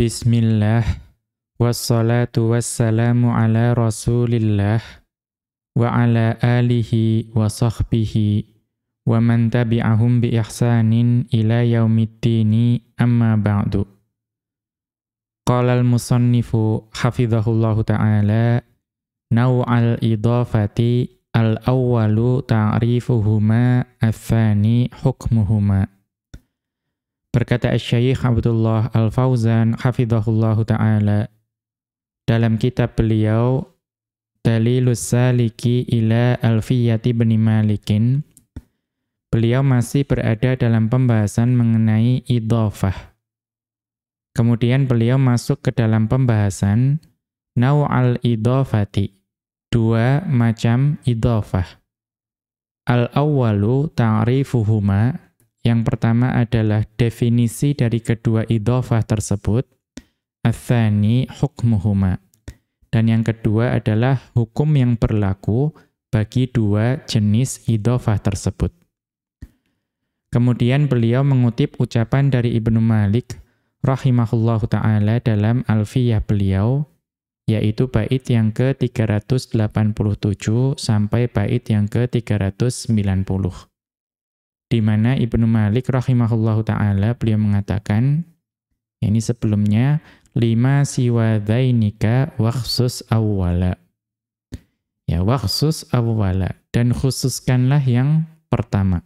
بسم الله والصلاة والسلام على رسول الله وعلى آله وصحبه ومن تبعهم بإحسان إلى يوم الدين أما بعد قال المصنف حفظه الله تعالى نوع الإضافة الأول تعريفهما الثاني حكمهما Berkata Syekh Abdullah Al-Fauzan hafizahullahu taala dalam kitab beliau Dalilus Saliki ila Alfiyati bin Malikin beliau masih berada dalam pembahasan mengenai idhofah. Kemudian beliau masuk ke dalam pembahasan naw'al idhofati, dua macam idhofah. Al-awwalu ta'rifuhuma yang pertama adalah definisi dari kedua idhofah tersebut. Athani hukmuhuma. Dan yang kedua adalah hukum yang berlaku bagi dua jenis idhofah tersebut. Kemudian beliau mengutip ucapan dari Ibnu Malik rahimahullahu taala dalam Alfiyah beliau yaitu bait yang ke-387 sampai bait yang ke-390 di mana Ibnu Malik rahimahullahu taala beliau mengatakan ini sebelumnya lima siwadainika waksus awwala. Ya, waksus awwala dan khususkanlah yang pertama.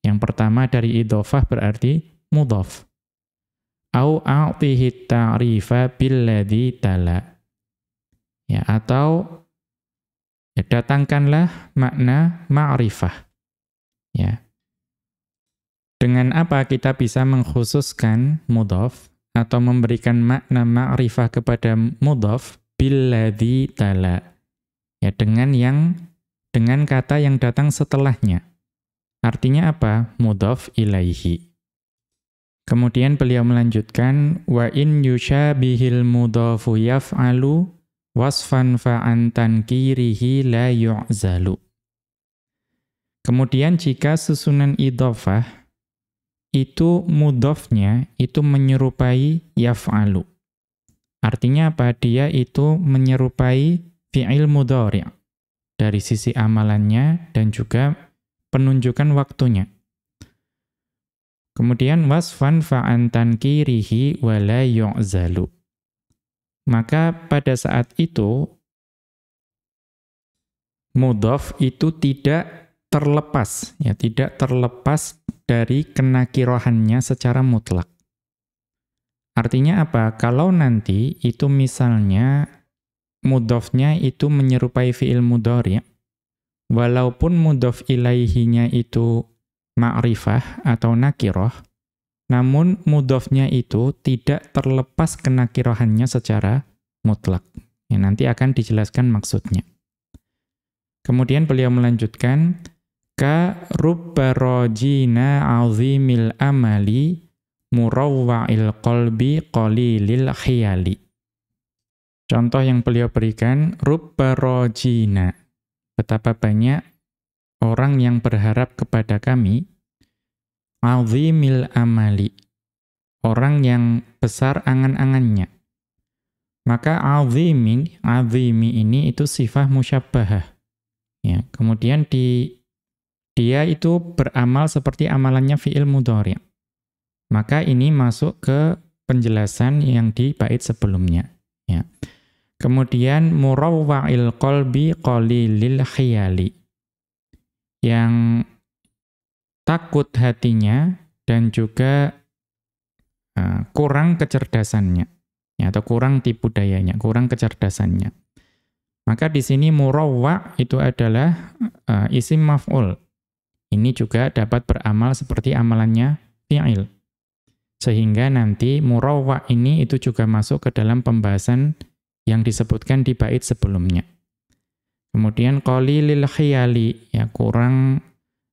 Yang pertama dari idhofah berarti mudhaf. Au a'tihi ta'rifa billadhi tala. Ya, atau ya, datangkanlah makna ma'rifah. Ya, dengan apa kita bisa mengkhususkan mudhaf atau memberikan makna ma'rifah kepada mudhaf billadzi tala. Ya dengan yang dengan kata yang datang setelahnya. Artinya apa? Mudhaf ilaihi. Kemudian beliau melanjutkan wa in yushabihil mudhafu yaf'alu wasfan fa'an tankirihi la yu'zalu. Kemudian jika susunan idhofah itu mudofnya itu menyerupai yaf'alu. Artinya apa? Dia itu menyerupai fi'il mudhari' dari sisi amalannya dan juga penunjukan waktunya. Kemudian wasfan fa'an tankirihi wala yu'zalu. Maka pada saat itu mudhof itu tidak terlepas, ya tidak terlepas dari kenakirohannya secara mutlak. Artinya apa? Kalau nanti itu misalnya mudofnya itu menyerupai fi'il mudhari, walaupun mudof ilaihinya itu ma'rifah atau nakiroh, namun mudofnya itu tidak terlepas kenakirohannya secara mutlak. Ya, nanti akan dijelaskan maksudnya. Kemudian beliau melanjutkan, ka rubba rajina azimil amali murawwa'il qalbi qalilil khiyali. Contoh yang beliau berikan, rubba rajina. Betapa banyak orang yang berharap kepada kami, azimil amali. Orang yang besar angan-angannya. Maka azimi, azimi ini itu sifat musyabbahah. Ya, kemudian di dia itu beramal seperti amalannya fi'il mudhari'. Maka ini masuk ke penjelasan yang di bait sebelumnya. Ya. Kemudian murawwa'il qalbi qalilil khiyali. Yang takut hatinya dan juga uh, kurang kecerdasannya. Ya, atau kurang tipu dayanya, kurang kecerdasannya. Maka di sini murawwa' itu adalah uh, isim maf'ul ini juga dapat beramal seperti amalannya fi'il. Sehingga nanti murawwa ini itu juga masuk ke dalam pembahasan yang disebutkan di bait sebelumnya. Kemudian qalilil khiyali, ya kurang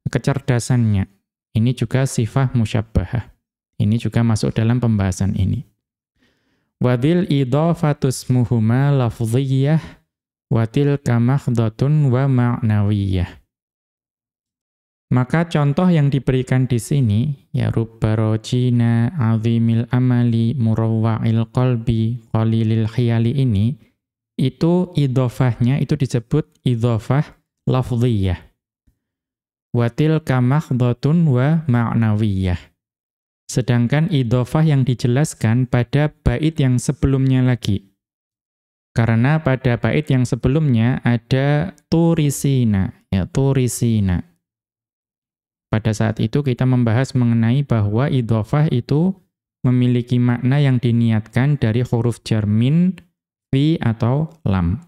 kecerdasannya. Ini juga sifat musyabbahah. Ini juga masuk dalam pembahasan ini. Wadil idhafatus muhuma lafdhiyah watil kamakhdhatun wa ma'nawiyah. Maka contoh yang diberikan di sini ya rubbarojina azimil amali murawwa'il qalbi qalilil khiyali ini itu idhofahnya itu disebut idhofah lafdhiyah. Watil kamakhdhatun wa ma'nawiyah. Sedangkan idhofah yang dijelaskan pada bait yang sebelumnya lagi. Karena pada bait yang sebelumnya ada turisina, ya turisina. Pada saat itu kita membahas mengenai bahwa idhofah itu memiliki makna yang diniatkan dari huruf jarmin, fi atau lam.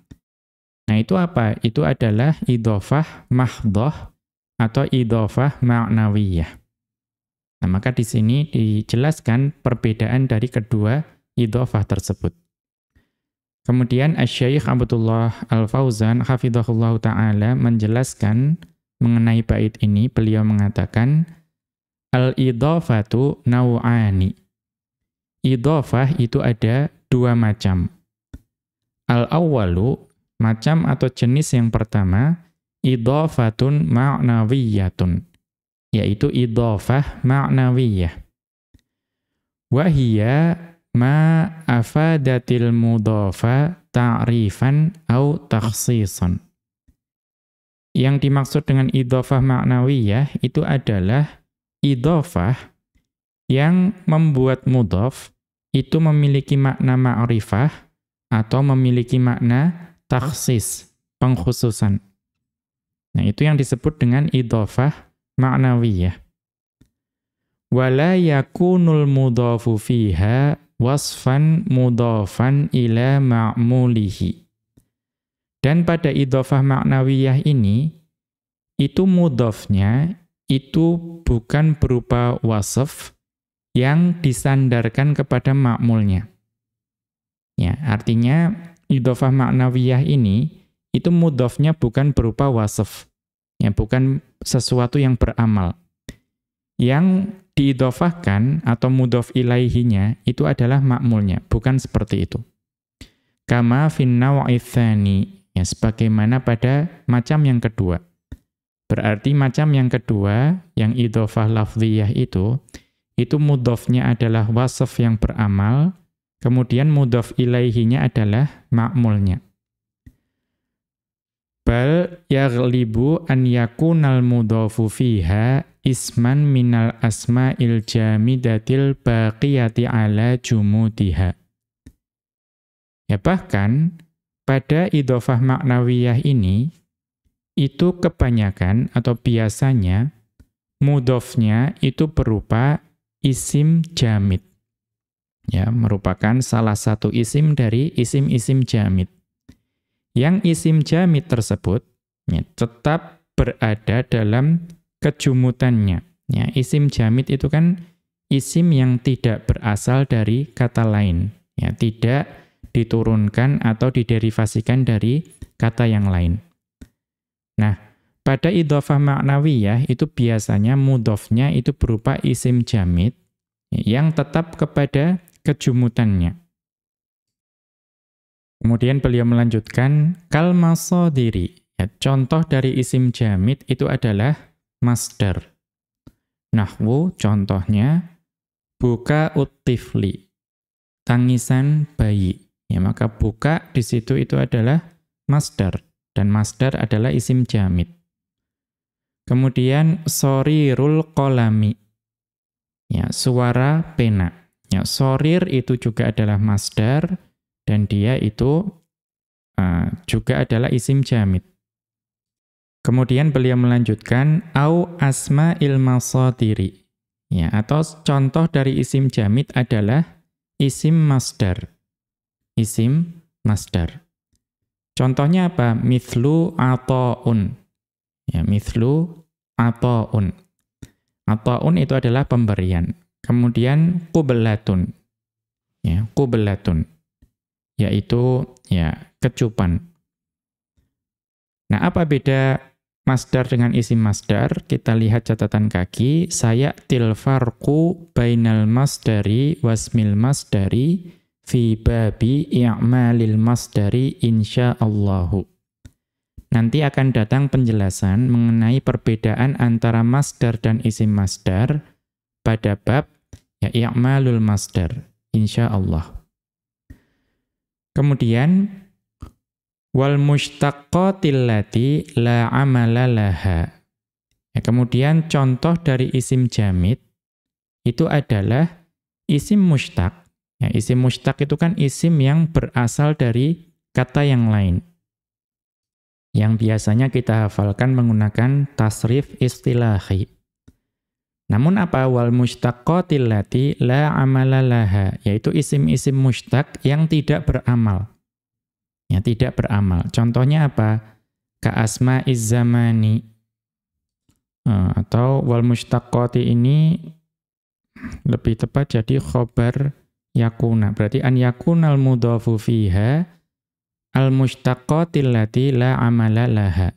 Nah itu apa? Itu adalah idhofah mahdhoh atau idhofah ma'nawiyah. Nah maka di sini dijelaskan perbedaan dari kedua idhofah tersebut. Kemudian Asy-Syaikh Abdullah Al-Fauzan hafizahullah taala menjelaskan mengenai bait ini beliau mengatakan al-idhafatu nau'ani. Idhafah itu ada dua macam. Al-awwalu macam atau jenis yang pertama idhafatun ma'nawiyatun yaitu idhafah ma'nawiyah. Wahia ma afadatil mudhafa ta'rifan au takhsisan. Yang dimaksud dengan idhofah maknawiyah itu adalah idhofah yang membuat mudhof itu memiliki makna ma'rifah atau memiliki makna taksis, pengkhususan. Nah, itu yang disebut dengan idhofah maknawiyah. Wala yakunul mudhafu fiha wasfan mudhafan ila ma'mulihi. Dan pada idhofah maknawiyah ini, itu mudhofnya itu bukan berupa wasaf yang disandarkan kepada makmulnya. Ya, artinya idhofah maknawiyah ini, itu mudhofnya bukan berupa wasaf. Ya, bukan sesuatu yang beramal. Yang diidhofahkan atau mudhof ilaihinya itu adalah makmulnya, bukan seperti itu. Kama fin naw'i Ya, sebagaimana pada macam yang kedua. Berarti macam yang kedua, yang idhofah lafziyah itu, itu mudhofnya adalah wasaf yang beramal, kemudian mudhof ilaihinya adalah makmulnya. Bal yaghlibu an yakunal mudhofu fiha isman minal asma'il jamidatil baqiyati ala jumudiha. Ya bahkan, pada idofah maknawiyah ini, itu kebanyakan atau biasanya mudofnya itu berupa isim jamid. Ya, merupakan salah satu isim dari isim-isim jamid. Yang isim jamid tersebut ya, tetap berada dalam kejumutannya. Ya, isim jamid itu kan isim yang tidak berasal dari kata lain. Ya, tidak diturunkan atau diderivasikan dari kata yang lain. Nah, pada idhofah maknawiyah itu biasanya mudhofnya itu berupa isim jamid yang tetap kepada kejumutannya. Kemudian beliau melanjutkan kal masodiri. Ya, contoh dari isim jamid itu adalah masdar. Nahwu contohnya buka utifli. Tangisan bayi. Ya, maka buka di situ itu adalah masdar dan masdar adalah isim jamid. Kemudian sorirul kolami. Ya, suara pena. Ya, sorir itu juga adalah masdar dan dia itu uh, juga adalah isim jamid. Kemudian beliau melanjutkan au asma ilmasodiri. Ya, atau contoh dari isim jamid adalah isim masdar isim masdar. Contohnya apa? Mithlu ato'un. Ya, mithlu ato'un. Ato'un itu adalah pemberian. Kemudian kubelatun. Ya, kubelatun. Yaitu ya kecupan. Nah, apa beda masdar dengan isim masdar? Kita lihat catatan kaki. Saya tilfarku bainal masdari wasmil masdari fi babi i'malil masdari insyaallahu. nanti akan datang penjelasan mengenai perbedaan antara masdar dan isim masdar pada bab ya i'malul masdar insyaallah. Kemudian wal mushtaqqatil lati la amala laha. Ya, kemudian contoh dari isim jamid itu adalah isim mushtaq. Ya, isim mushtaq itu kan isim yang berasal dari kata yang lain yang biasanya kita hafalkan menggunakan tasrif istilahi. Namun apa wal mustaqqatil lati la amala laha yaitu isim-isim mustaq yang tidak beramal. Ya tidak beramal. Contohnya apa? Ka asma zamani uh, atau wal mustaqqati ini lebih tepat jadi khobar yakuna. Berarti an yakunal mudhafu fiha al-mustaqqatil lati la amala laha.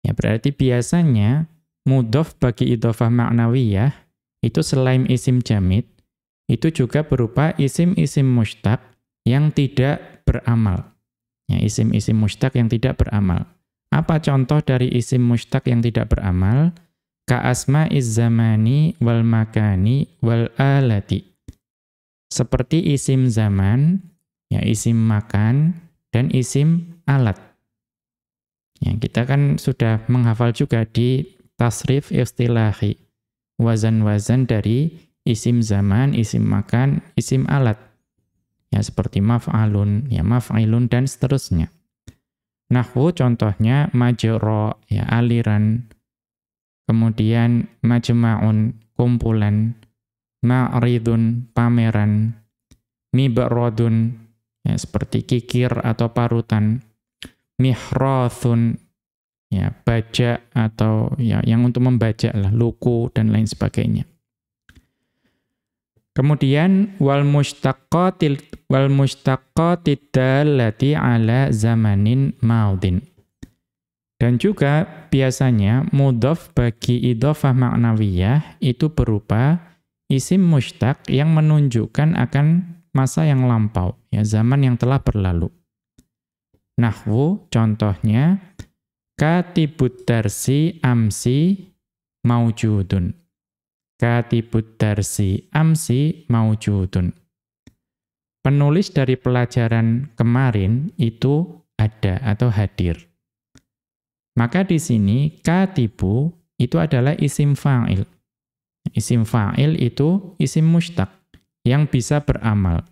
Ya berarti biasanya mudhaf bagi idhofah ma'nawiyah itu selain isim jamid itu juga berupa isim-isim mustaq yang tidak beramal. Ya isim-isim mustaq yang tidak beramal. Apa contoh dari isim mustaq yang tidak beramal? Ka asma'iz zamani wal makani wal alati. Seperti isim zaman, ya isim makan, dan isim alat. Ya, kita kan sudah menghafal juga di tasrif istilahi. Wazan-wazan dari isim zaman, isim makan, isim alat. Ya, seperti maf'alun, ya maf'ilun, dan seterusnya. Nahwu contohnya majro, ya aliran. Kemudian majma'un, kumpulan. Ma'ridun, pameran. Mibrodun, ya, seperti kikir atau parutan, mihrathun, ya, baja atau ya, yang untuk membaca lah, luku dan lain sebagainya. Kemudian wal mustaqqatil wal mustaqqatid dallati ala zamanin maudin. Dan juga biasanya mudhaf bagi idhofah maknawiyah itu berupa isim mustaq yang menunjukkan akan masa yang lampau, ya zaman yang telah berlalu. Nahwu contohnya katibut darsi amsi maujudun. Katibut darsi amsi maujudun. Penulis dari pelajaran kemarin itu ada atau hadir. Maka di sini katibu itu adalah isim fa'il. Isim fa'il itu isim mustaq yang bisa beramal.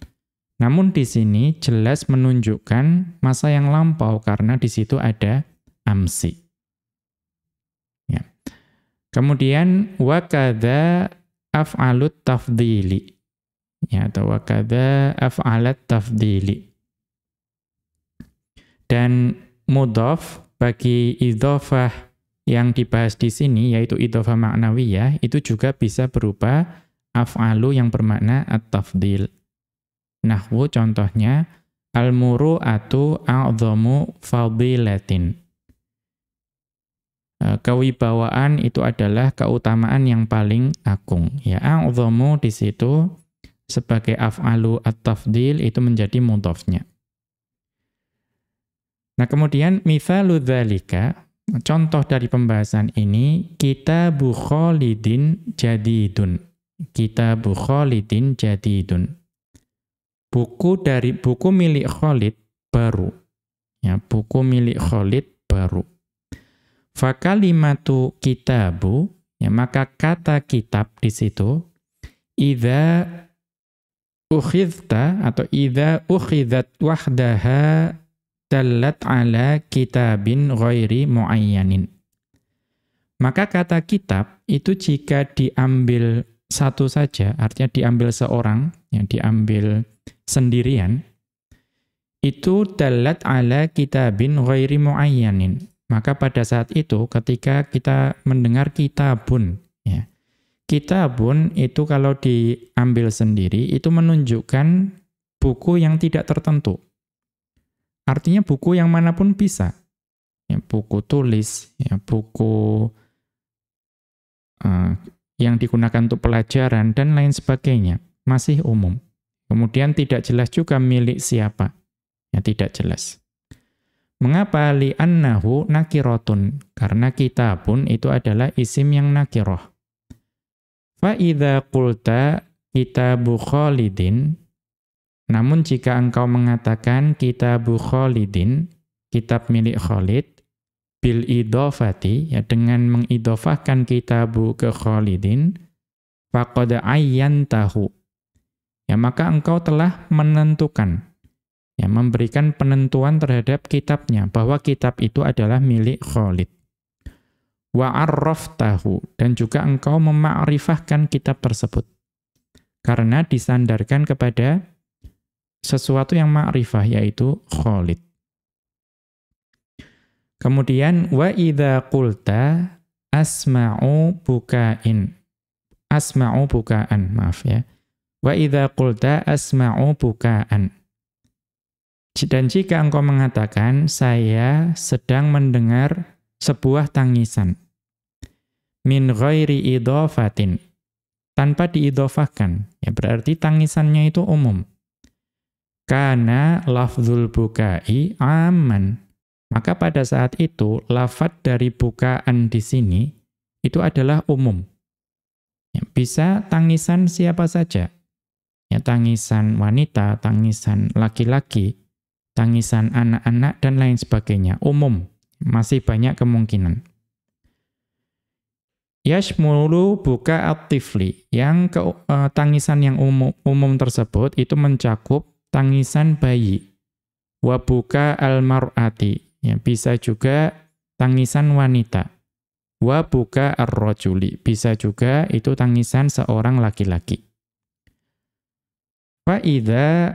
Namun di sini jelas menunjukkan masa yang lampau karena di situ ada amsi. Ya. Kemudian wakada af'alut tafdili. Ya, atau wakada af'alat tafdili. Dan mudhaf bagi idhofah yang dibahas di sini yaitu idhofah maknawiyah itu juga bisa berupa af'alu yang bermakna at-tafdil. Nahwu contohnya al-muru'atu a'dhamu fadilatin. E, kewibawaan itu adalah keutamaan yang paling agung. Ya, a'dhamu di situ sebagai af'alu at-tafdil itu menjadi mudhafnya. Nah, kemudian mithalu dzalika, contoh dari pembahasan ini kita Khalidin jadidun. Kitabu Khalidin Jadidun. Buku dari buku milik Khalid baru. Ya, buku milik Khalid baru. Fakalimatu kitabu, ya maka kata kitab di situ idza ukhidta atau idza ukhidat wahdaha dallat ala kitabin ghairi muayyanin. Maka kata kitab itu jika diambil satu saja, artinya diambil seorang, yang diambil sendirian, itu dalat ala kitabin ghairi muayyanin. Maka pada saat itu ketika kita mendengar kitabun, ya, kitabun itu kalau diambil sendiri, itu menunjukkan buku yang tidak tertentu. Artinya buku yang mana pun bisa. Ya, buku tulis, ya, buku uh, yang digunakan untuk pelajaran, dan lain sebagainya. Masih umum. Kemudian tidak jelas juga milik siapa. Ya, tidak jelas. Mengapa li'annahu nakirotun? Karena kita pun itu adalah isim yang nakiroh. Fa'idha qulta kitabu khalidin, namun jika engkau mengatakan kitabu khalidin, kitab milik Khalid, bil idofati, ya dengan mengidofahkan kitabu ke khalidin, faqad ayyantahu. Ya maka engkau telah menentukan ya memberikan penentuan terhadap kitabnya bahwa kitab itu adalah milik Khalid. Wa arraftahu dan juga engkau memakrifahkan kitab tersebut. Karena disandarkan kepada sesuatu yang ma'rifah yaitu Khalid. Kemudian wa idza qulta asma'u bukain. Asma'u bukaan, maaf ya. Wa idza qulta asma'u bukaan. Dan jika engkau mengatakan, saya sedang mendengar sebuah tangisan. Min ghairi idofatin. Tanpa diidofahkan. Ya berarti tangisannya itu umum. Karena lafzul bukai aman. Maka pada saat itu, lafad dari bukaan di sini, itu adalah umum. Ya, bisa tangisan siapa saja. Ya, tangisan wanita, tangisan laki-laki, tangisan anak-anak, dan lain sebagainya. Umum, masih banyak kemungkinan. Yashmulu buka atifli, yang ke, uh, tangisan yang umum, umum tersebut itu mencakup tangisan bayi. Wabuka almar'ati, ya, bisa juga tangisan wanita. Wabuka arrojuli, bisa juga itu tangisan seorang laki-laki. Fa'idha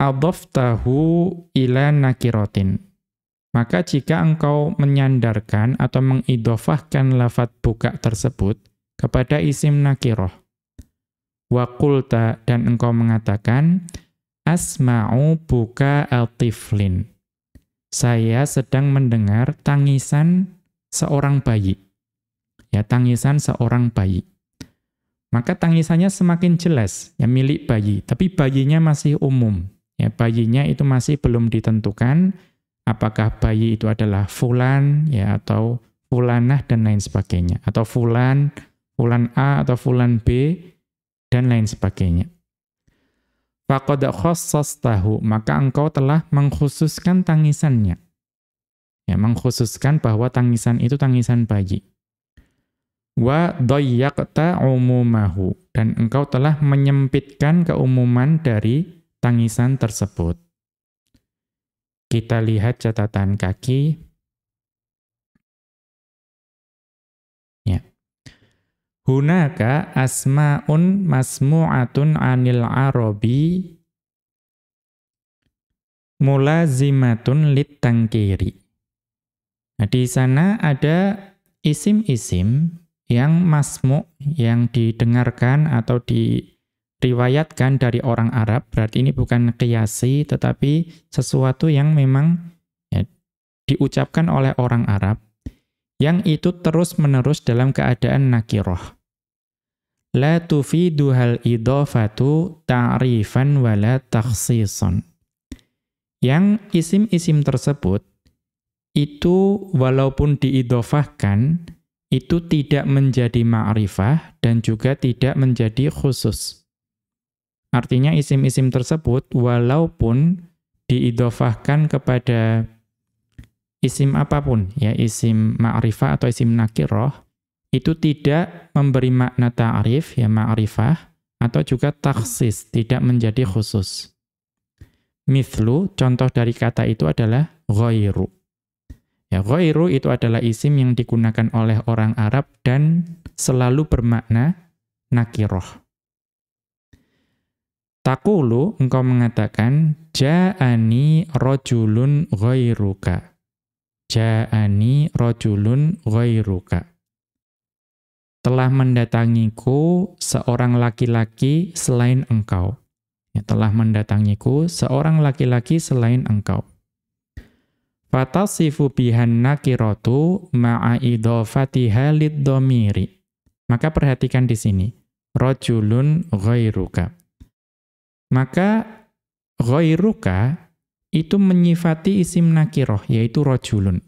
adoftahu ila nakirotin. Maka jika engkau menyandarkan atau mengidofahkan lafat buka tersebut kepada isim nakiroh, wakulta dan engkau mengatakan, asma'u buka altiflin. Saya sedang mendengar tangisan seorang bayi. Ya, tangisan seorang bayi. Maka tangisannya semakin jelas, ya milik bayi, tapi bayinya masih umum. Ya, bayinya itu masih belum ditentukan apakah bayi itu adalah fulan ya atau fulanah dan lain sebagainya atau fulan, fulan A atau fulan B dan lain sebagainya. Faqad tahu maka engkau telah mengkhususkan tangisannya. Ya, mengkhususkan bahwa tangisan itu tangisan bayi. Wa dayyaqta umumahu dan engkau telah menyempitkan keumuman dari tangisan tersebut. Kita lihat catatan kaki. Hunaka asma'un masmu'atun anil arabi mulazimatun litangkiri. Nah, di sana ada isim-isim yang masmu, yang didengarkan atau di riwayatkan dari orang Arab, berarti ini bukan kiasi, tetapi sesuatu yang memang ya, diucapkan oleh orang Arab, yang itu terus-menerus dalam keadaan nakiroh. La tufidu hal idofatu ta'rifan wala taksison. Yang isim-isim tersebut, itu walaupun diidofahkan, itu tidak menjadi ma'rifah dan juga tidak menjadi khusus. Artinya isim-isim tersebut walaupun diidofahkan kepada isim apa pun, ya isim ma'rifah atau isim nakiroh, itu tidak memberi makna ta'rif, ya ma'rifah, atau juga taksis, tidak menjadi khusus. Mithlu, contoh dari kata itu adalah ghairu. Ya, ghairu itu adalah isim yang digunakan oleh orang Arab dan selalu bermakna nakiroh. Takulu engkau mengatakan ja'ani rojulun ghairuka. Ja'ani rojulun ghairuka. Telah mendatangiku seorang laki-laki selain engkau. Ya, telah mendatangiku seorang laki-laki selain engkau. Fatasifu bihan nakiratu ma'a idhofatiha lid-dhamiri. Maka perhatikan di sini. Rojulun ghairuka maka ghairuka itu menyifati isim nakiroh, yaitu rojulun.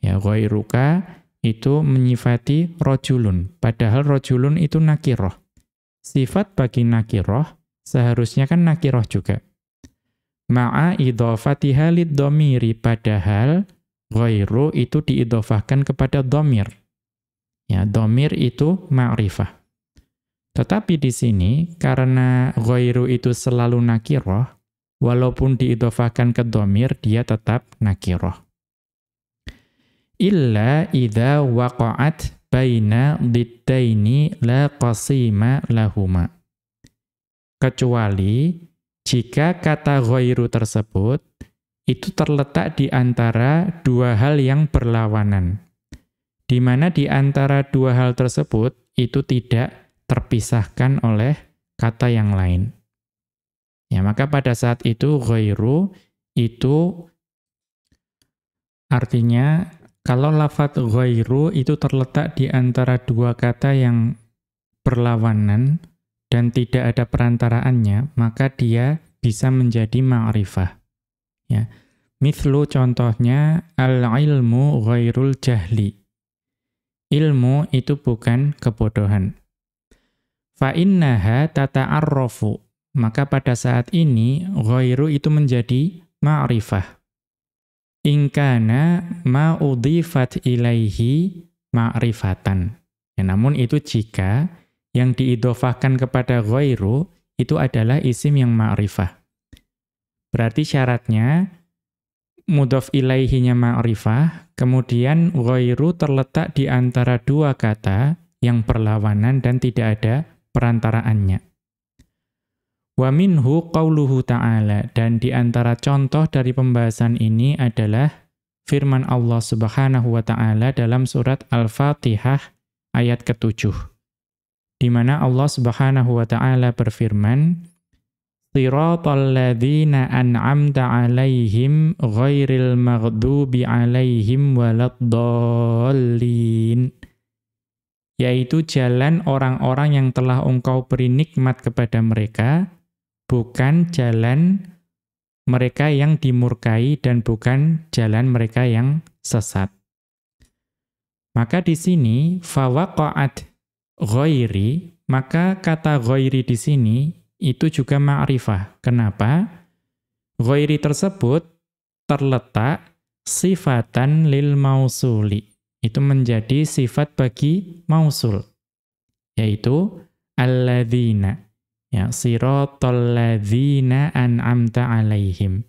Ya, ghairuka itu menyifati rojulun, padahal rojulun itu nakiroh. Sifat bagi nakiroh seharusnya kan nakiroh juga. Ma'a idhofatiha domiri, padahal ghairu itu diidofahkan kepada domir. Ya, domir itu ma'rifah. Tetapi di sini, karena ghairu itu selalu nakiroh, walaupun diidofahkan ke domir, dia tetap nakiroh. Illa idha waqa'at baina diddaini la qasima lahuma. Kecuali jika kata ghairu tersebut itu terletak di antara dua hal yang berlawanan. Di mana di antara dua hal tersebut itu tidak terpisahkan oleh kata yang lain. Ya, maka pada saat itu ghairu itu artinya kalau lafat ghairu itu terletak di antara dua kata yang berlawanan dan tidak ada perantaraannya, maka dia bisa menjadi ma'rifah. Ya. Mithlu contohnya al-ilmu ghairul jahli. Ilmu itu bukan kebodohan. Fa'innaha tata'arrofu. Maka pada saat ini, ghairu itu menjadi ma'rifah. Ingkana ma'udhifat ilaihi ma'rifatan. Ya, namun itu jika yang diidofahkan kepada ghairu itu adalah isim yang ma'rifah. Berarti syaratnya mudhof ilaihinya ma'rifah, kemudian ghairu terletak di antara dua kata yang berlawanan dan tidak ada perantaraannya. Wa minhu qauluhu ta'ala dan di antara contoh dari pembahasan ini adalah firman Allah Subhanahu wa taala dalam surat Al-Fatihah ayat ketujuh. Di mana Allah Subhanahu wa taala berfirman, Siratal ladzina an'amta 'alaihim ghairil maghdubi 'alaihim waladdallin yaitu jalan orang-orang yang telah engkau beri nikmat kepada mereka, bukan jalan mereka yang dimurkai dan bukan jalan mereka yang sesat. Maka di sini fawaqa'at ghairi, maka kata ghairi di sini itu juga ma'rifah. Kenapa? Ghairi tersebut terletak sifatan lil mausuli itu menjadi sifat bagi mausul yaitu alladzina ya siratal ladzina an'amta alaihim.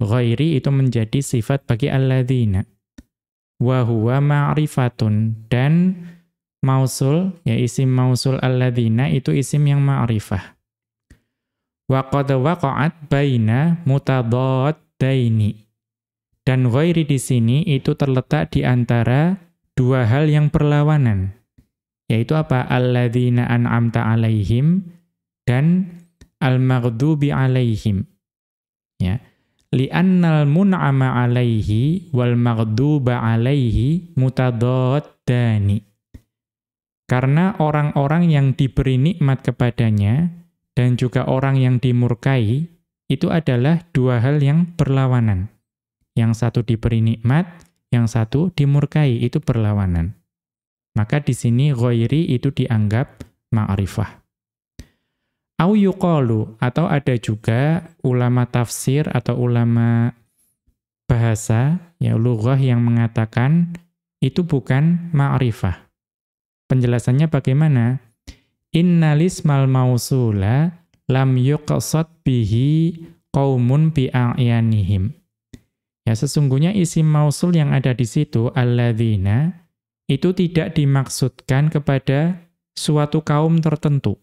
Ghairi itu menjadi sifat bagi alladzina. Wa huwa ma'rifatun. Dan mausul ya isim mausul alladzina itu isim yang ma'rifah. Wa qad waqa'at baina mutadaddaini. Dan ghairi di sini itu terletak di antara dua hal yang berlawanan. Yaitu apa? Alladzina an'amta alaihim dan al-maghdubi alaihim. Ya. Li'annal mun'ama alaihi wal maghduba alaihi mutadaddani. Karena orang-orang yang diberi nikmat kepadanya dan juga orang yang dimurkai itu adalah dua hal yang berlawanan. Yang satu diberi nikmat, yang satu dimurkai, itu berlawanan. Maka di sini ghairi itu dianggap ma'rifah. Au yuqalu, atau ada juga ulama tafsir atau ulama bahasa, ya lughah yang mengatakan itu bukan ma'rifah. Penjelasannya bagaimana? Innalismal mausula lam yuqsad bihi qaumun bi'a'yanihim. Ya, sesungguhnya isim mausul yang ada di situ, alladzina, itu tidak dimaksudkan kepada suatu kaum tertentu.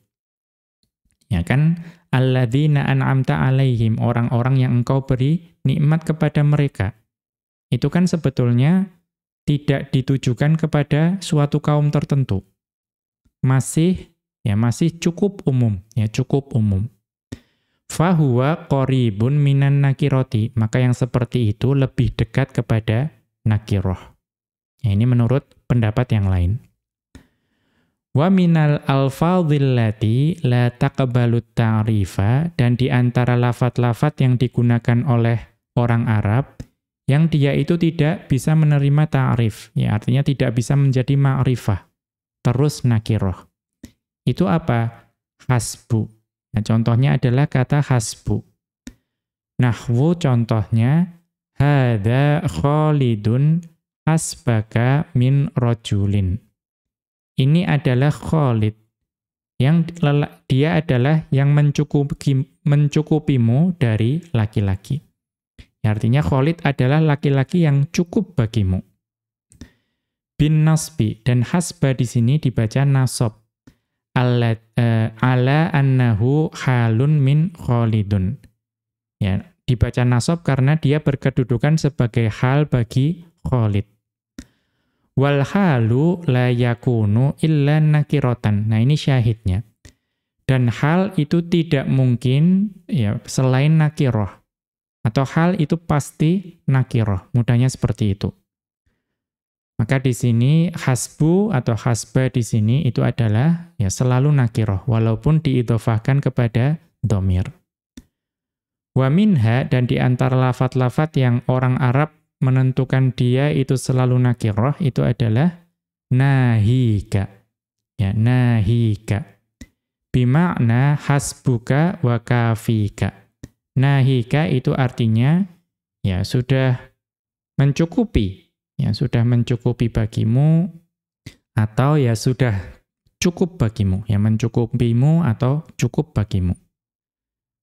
Ya kan? Alladzina an'amta alaihim, orang-orang yang engkau beri nikmat kepada mereka. Itu kan sebetulnya tidak ditujukan kepada suatu kaum tertentu. Masih ya masih cukup umum, ya cukup umum fahuwa qaribun minan nakiroti, maka yang seperti itu lebih dekat kepada nakiroh. Ya, ini menurut pendapat yang lain. Wa minal alfadhillati la taqbalut ta'rifa dan di antara lafat-lafat yang digunakan oleh orang Arab yang dia itu tidak bisa menerima ta'rif, ya artinya tidak bisa menjadi ma'rifah, terus nakiroh. Itu apa? Hasbu. Nah, contohnya adalah kata hasbu. Nahwu contohnya, Hada Khalidun hasbaka min rojulin. Ini adalah Khalid. Yang dia adalah yang mencukupi, mencukupimu dari laki-laki. Artinya Khalid adalah laki-laki yang cukup bagimu. Bin nasbi dan hasba di sini dibaca nasab. Ala, uh, ala annahu halun min Khalidun. Ya, dibaca nasab karena dia berkedudukan sebagai hal bagi Khalid. Wal halu la yakunu illa nakirotan. Nah, ini syahidnya. Dan hal itu tidak mungkin ya selain nakiroh. Atau hal itu pasti nakiroh. Mudahnya seperti itu. Maka di sini hasbu atau hasba di sini itu adalah ya selalu nakiroh. Walaupun diidofahkan kepada domir. Wa minha dan di antara lafat-lafat yang orang Arab menentukan dia itu selalu nakiroh itu adalah nahika. Ya, nahika. Bima'na hasbuka wa kafika. Nahika itu artinya ya sudah mencukupi, ya sudah mencukupi bagimu atau ya sudah cukup bagimu, ya mencukupimu atau cukup bagimu.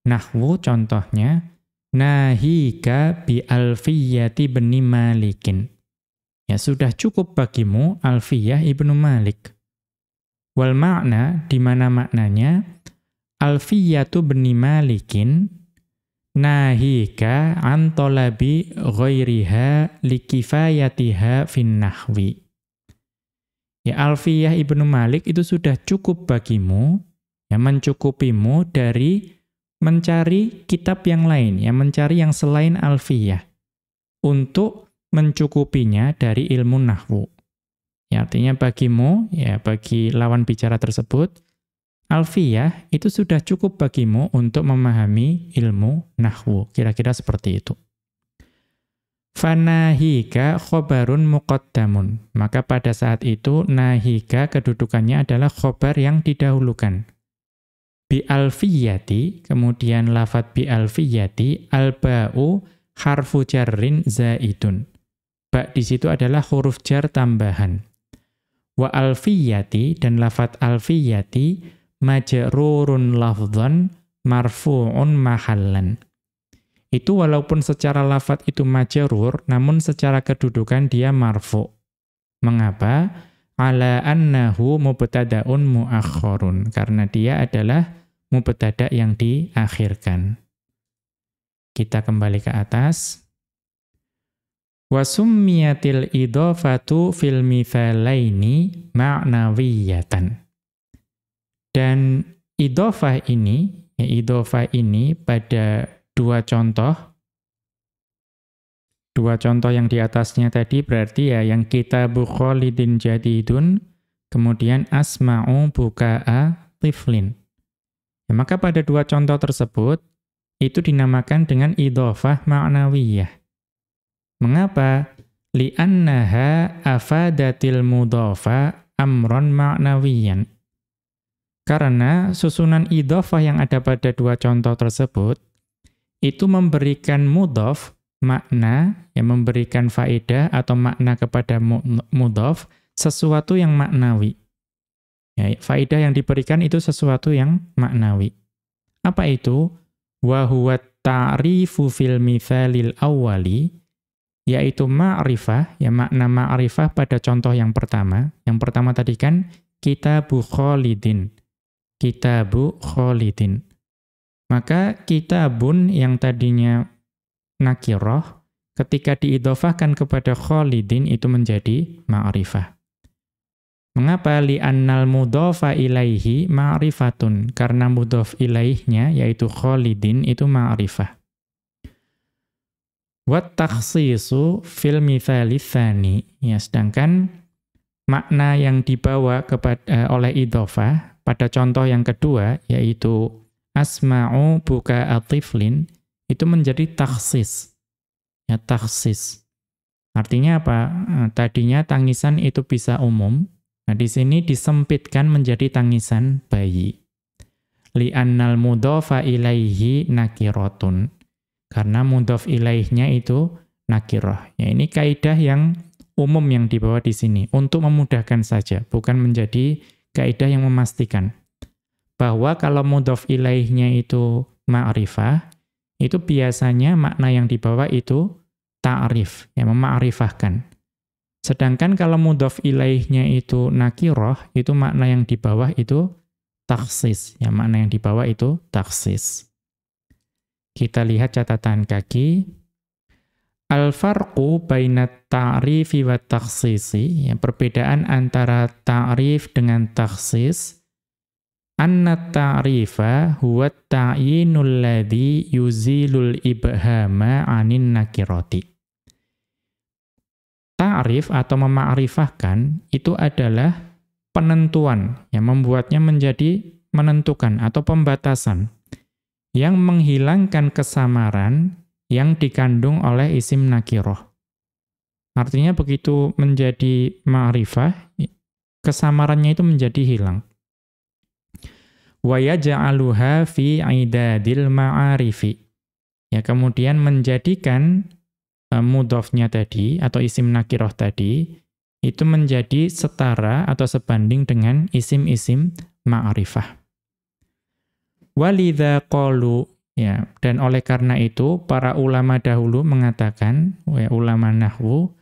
Nahwu contohnya nahika bi alfiyati bni malikin. Ya sudah cukup bagimu Alfiyah ibnu Malik. Wal makna di mana maknanya Alfiyatu bni Malikin nahika an talabi ghairiha likifayatiha fin nahwi. Ya Alfiyah Ibnu Malik itu sudah cukup bagimu, ya mencukupimu dari mencari kitab yang lain, ya mencari yang selain Alfiyah untuk mencukupinya dari ilmu nahwu. Ya artinya bagimu, ya bagi lawan bicara tersebut, Alfiyah itu sudah cukup bagimu untuk memahami ilmu nahwu. Kira-kira seperti itu. Fanahika khobarun muqaddamun. Maka pada saat itu nahika kedudukannya adalah khobar yang didahulukan. Bi alfiyati, kemudian lafat bi alfiyati, alba'u harfu jarrin zaidun. Ba di situ adalah huruf jar tambahan. Wa alfiyati dan lafat alfiyati majrurun lafdhan marfu'un mahallan. Itu walaupun secara lafat itu majrur, namun secara kedudukan dia marfu. Mengapa? Ala annahu mubtada'un muakhkharun. Karena dia adalah mubtada' yang diakhirkan. Kita kembali ke atas. Wasummiyatil idhafatu fil mithalaini ma'nawiyatan. Dan idofah ini, ya idofah ini pada dua contoh, dua contoh yang di atasnya tadi berarti ya yang kita bukholidin jadidun, kemudian asma'u buka'a tiflin. Ya, maka pada dua contoh tersebut, itu dinamakan dengan idofah ma'nawiyah. Mengapa? Li'annaha afadatil mudofa amron ma'nawiyan. Karena susunan idhofah yang ada pada dua contoh tersebut, itu memberikan mudhof, makna, yang memberikan faedah atau makna kepada mudhof, sesuatu yang maknawi. Ya, faedah yang diberikan itu sesuatu yang maknawi. Apa itu? Wahuwa ta'rifu fil mithalil awwali, yaitu ma'rifah, ya makna ma'rifah pada contoh yang pertama. Yang pertama tadi kan, kitabu khalidin kitabu Khalidin. Maka kitabun yang tadinya nakiroh, ketika diidofahkan kepada Khalidin itu menjadi ma'rifah. Mengapa li'annal mudhofa ilaihi ma'rifatun? Karena mudhof ilaihnya, yaitu Khalidin, itu ma'rifah. Wat takhsisu fil mithali. Ya, sedangkan makna yang dibawa kepada, uh, oleh idhofah pada contoh yang kedua, yaitu asma'u buka atiflin, itu menjadi taksis. Ya takhsis. Artinya apa? Nah, tadinya tangisan itu bisa umum. Nah, di sini disempitkan menjadi tangisan bayi. Li'annal mudhofa ilaihi nakirotun. Karena mudhof ilaihnya itu nakirah. Ya, ini kaidah yang umum yang dibawa di sini. Untuk memudahkan saja, bukan menjadi kaidah yang memastikan. Bahwa kalau mudhof ilaihnya itu ma'rifah, itu biasanya makna yang dibawa itu ta'rif, yang memakrifahkan. Sedangkan kalau mudhof ilaihnya itu nakiroh, itu makna yang di bawah itu taksis. Ya, makna yang di bawah itu taksis. Kita lihat catatan kaki. Al-farqu bainat ta'rifi wa taksisi. Ya, perbedaan antara ta'rif dengan taksis anna ta'rifa huwa ta'yinul ladhi yuzilul ibhama anin nakirati. Ta'rif atau memakrifahkan itu adalah penentuan yang membuatnya menjadi menentukan atau pembatasan yang menghilangkan kesamaran yang dikandung oleh isim nakiroh. Artinya begitu menjadi ma'rifah, kesamarannya itu menjadi hilang yaj'aluha fi idadil ma'arifi. Ya, kemudian menjadikan uh, mudhofnya tadi atau isim nakiroh tadi itu menjadi setara atau sebanding dengan isim-isim ma'rifah. Walidha qalu ya dan oleh karena itu para ulama dahulu mengatakan ya, ulama nahwu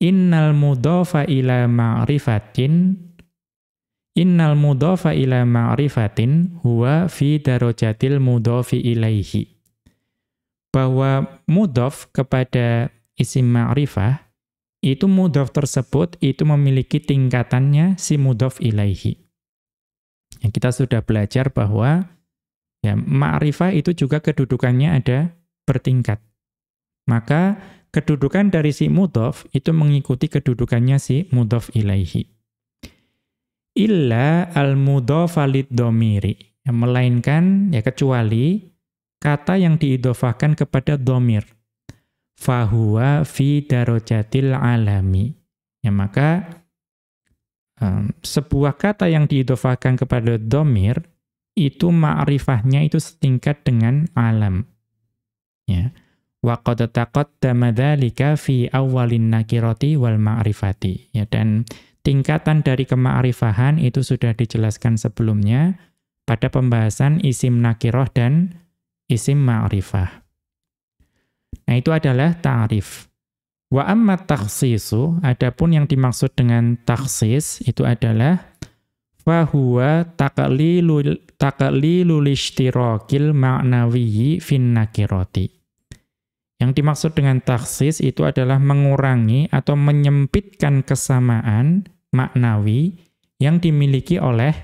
innal mudhafa ila ma'rifatin Innal mudhafa ila ma'rifatin huwa fi darajatil mudhafi ilaihi. Bahwa mudhaf kepada isim ma'rifah, itu mudhaf tersebut itu memiliki tingkatannya si mudhaf ilaihi. Yang kita sudah belajar bahwa ya ma'rifah itu juga kedudukannya ada bertingkat. Maka kedudukan dari si mudhaf itu mengikuti kedudukannya si mudhaf ilaihi illa al-mudhafa domiri yang melainkan ya kecuali kata yang diidhofahkan kepada domir fahuwa fi darajatil alami. Ya maka um, sebuah kata yang diidhofahkan kepada domir itu ma'rifahnya itu setingkat dengan alam. Ya. Wa qad taqaddama dzalika fi awwalin nakirati wal ma'rifati. Ya dan tingkatan dari kema'rifahan itu sudah dijelaskan sebelumnya pada pembahasan isim nakiroh dan isim ma'rifah. Nah itu adalah ta'rif. Wa amma taksisu, adapun yang dimaksud dengan taksis itu adalah fahuwa taqlilul taqlilul ishtirakil ma'nawiyyi fin nakirati. Yang dimaksud dengan taksis itu adalah mengurangi atau menyempitkan kesamaan maknawi yang dimiliki oleh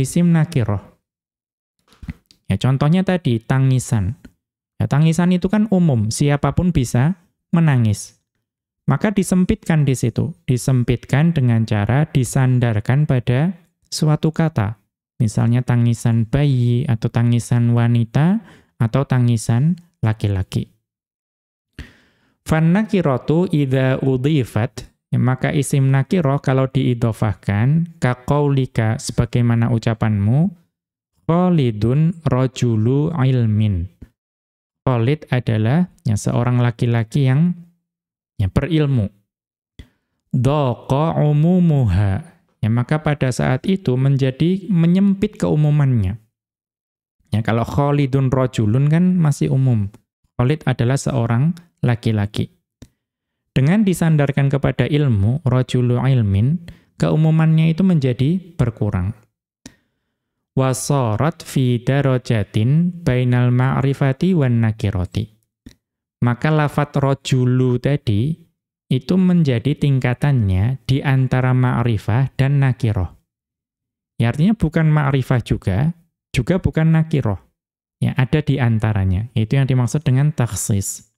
isim nakiroh. Ya, contohnya tadi, tangisan. Ya, tangisan itu kan umum, siapa pun bisa menangis. Maka disempitkan di situ. Disempitkan dengan cara disandarkan pada suatu kata. Misalnya tangisan bayi, atau tangisan wanita, atau tangisan laki-laki. Fannakiratu idha udhifat Ya, maka isim nakiroh kalau diidofahkan, kaqaulika sebagaimana ucapanmu, Khalidun rojulu ilmin. Khalid adalah ya, seorang laki-laki yang ya, berilmu. Doko umumuha. Ya, maka pada saat itu menjadi menyempit keumumannya. Ya, kalau Khalidun rojulun kan masih umum. Khalid adalah seorang laki-laki. Dengan disandarkan kepada ilmu, rojulu ilmin, keumumannya itu menjadi berkurang. Wasorat fi darojatin bainal ma'rifati wan nakiroti. Maka lafat rojulu tadi, itu menjadi tingkatannya di antara ma'rifah dan nakiroh. Ya, artinya bukan ma'rifah juga, juga bukan nakiroh. Ya, ada di antaranya. Itu yang dimaksud dengan taksis.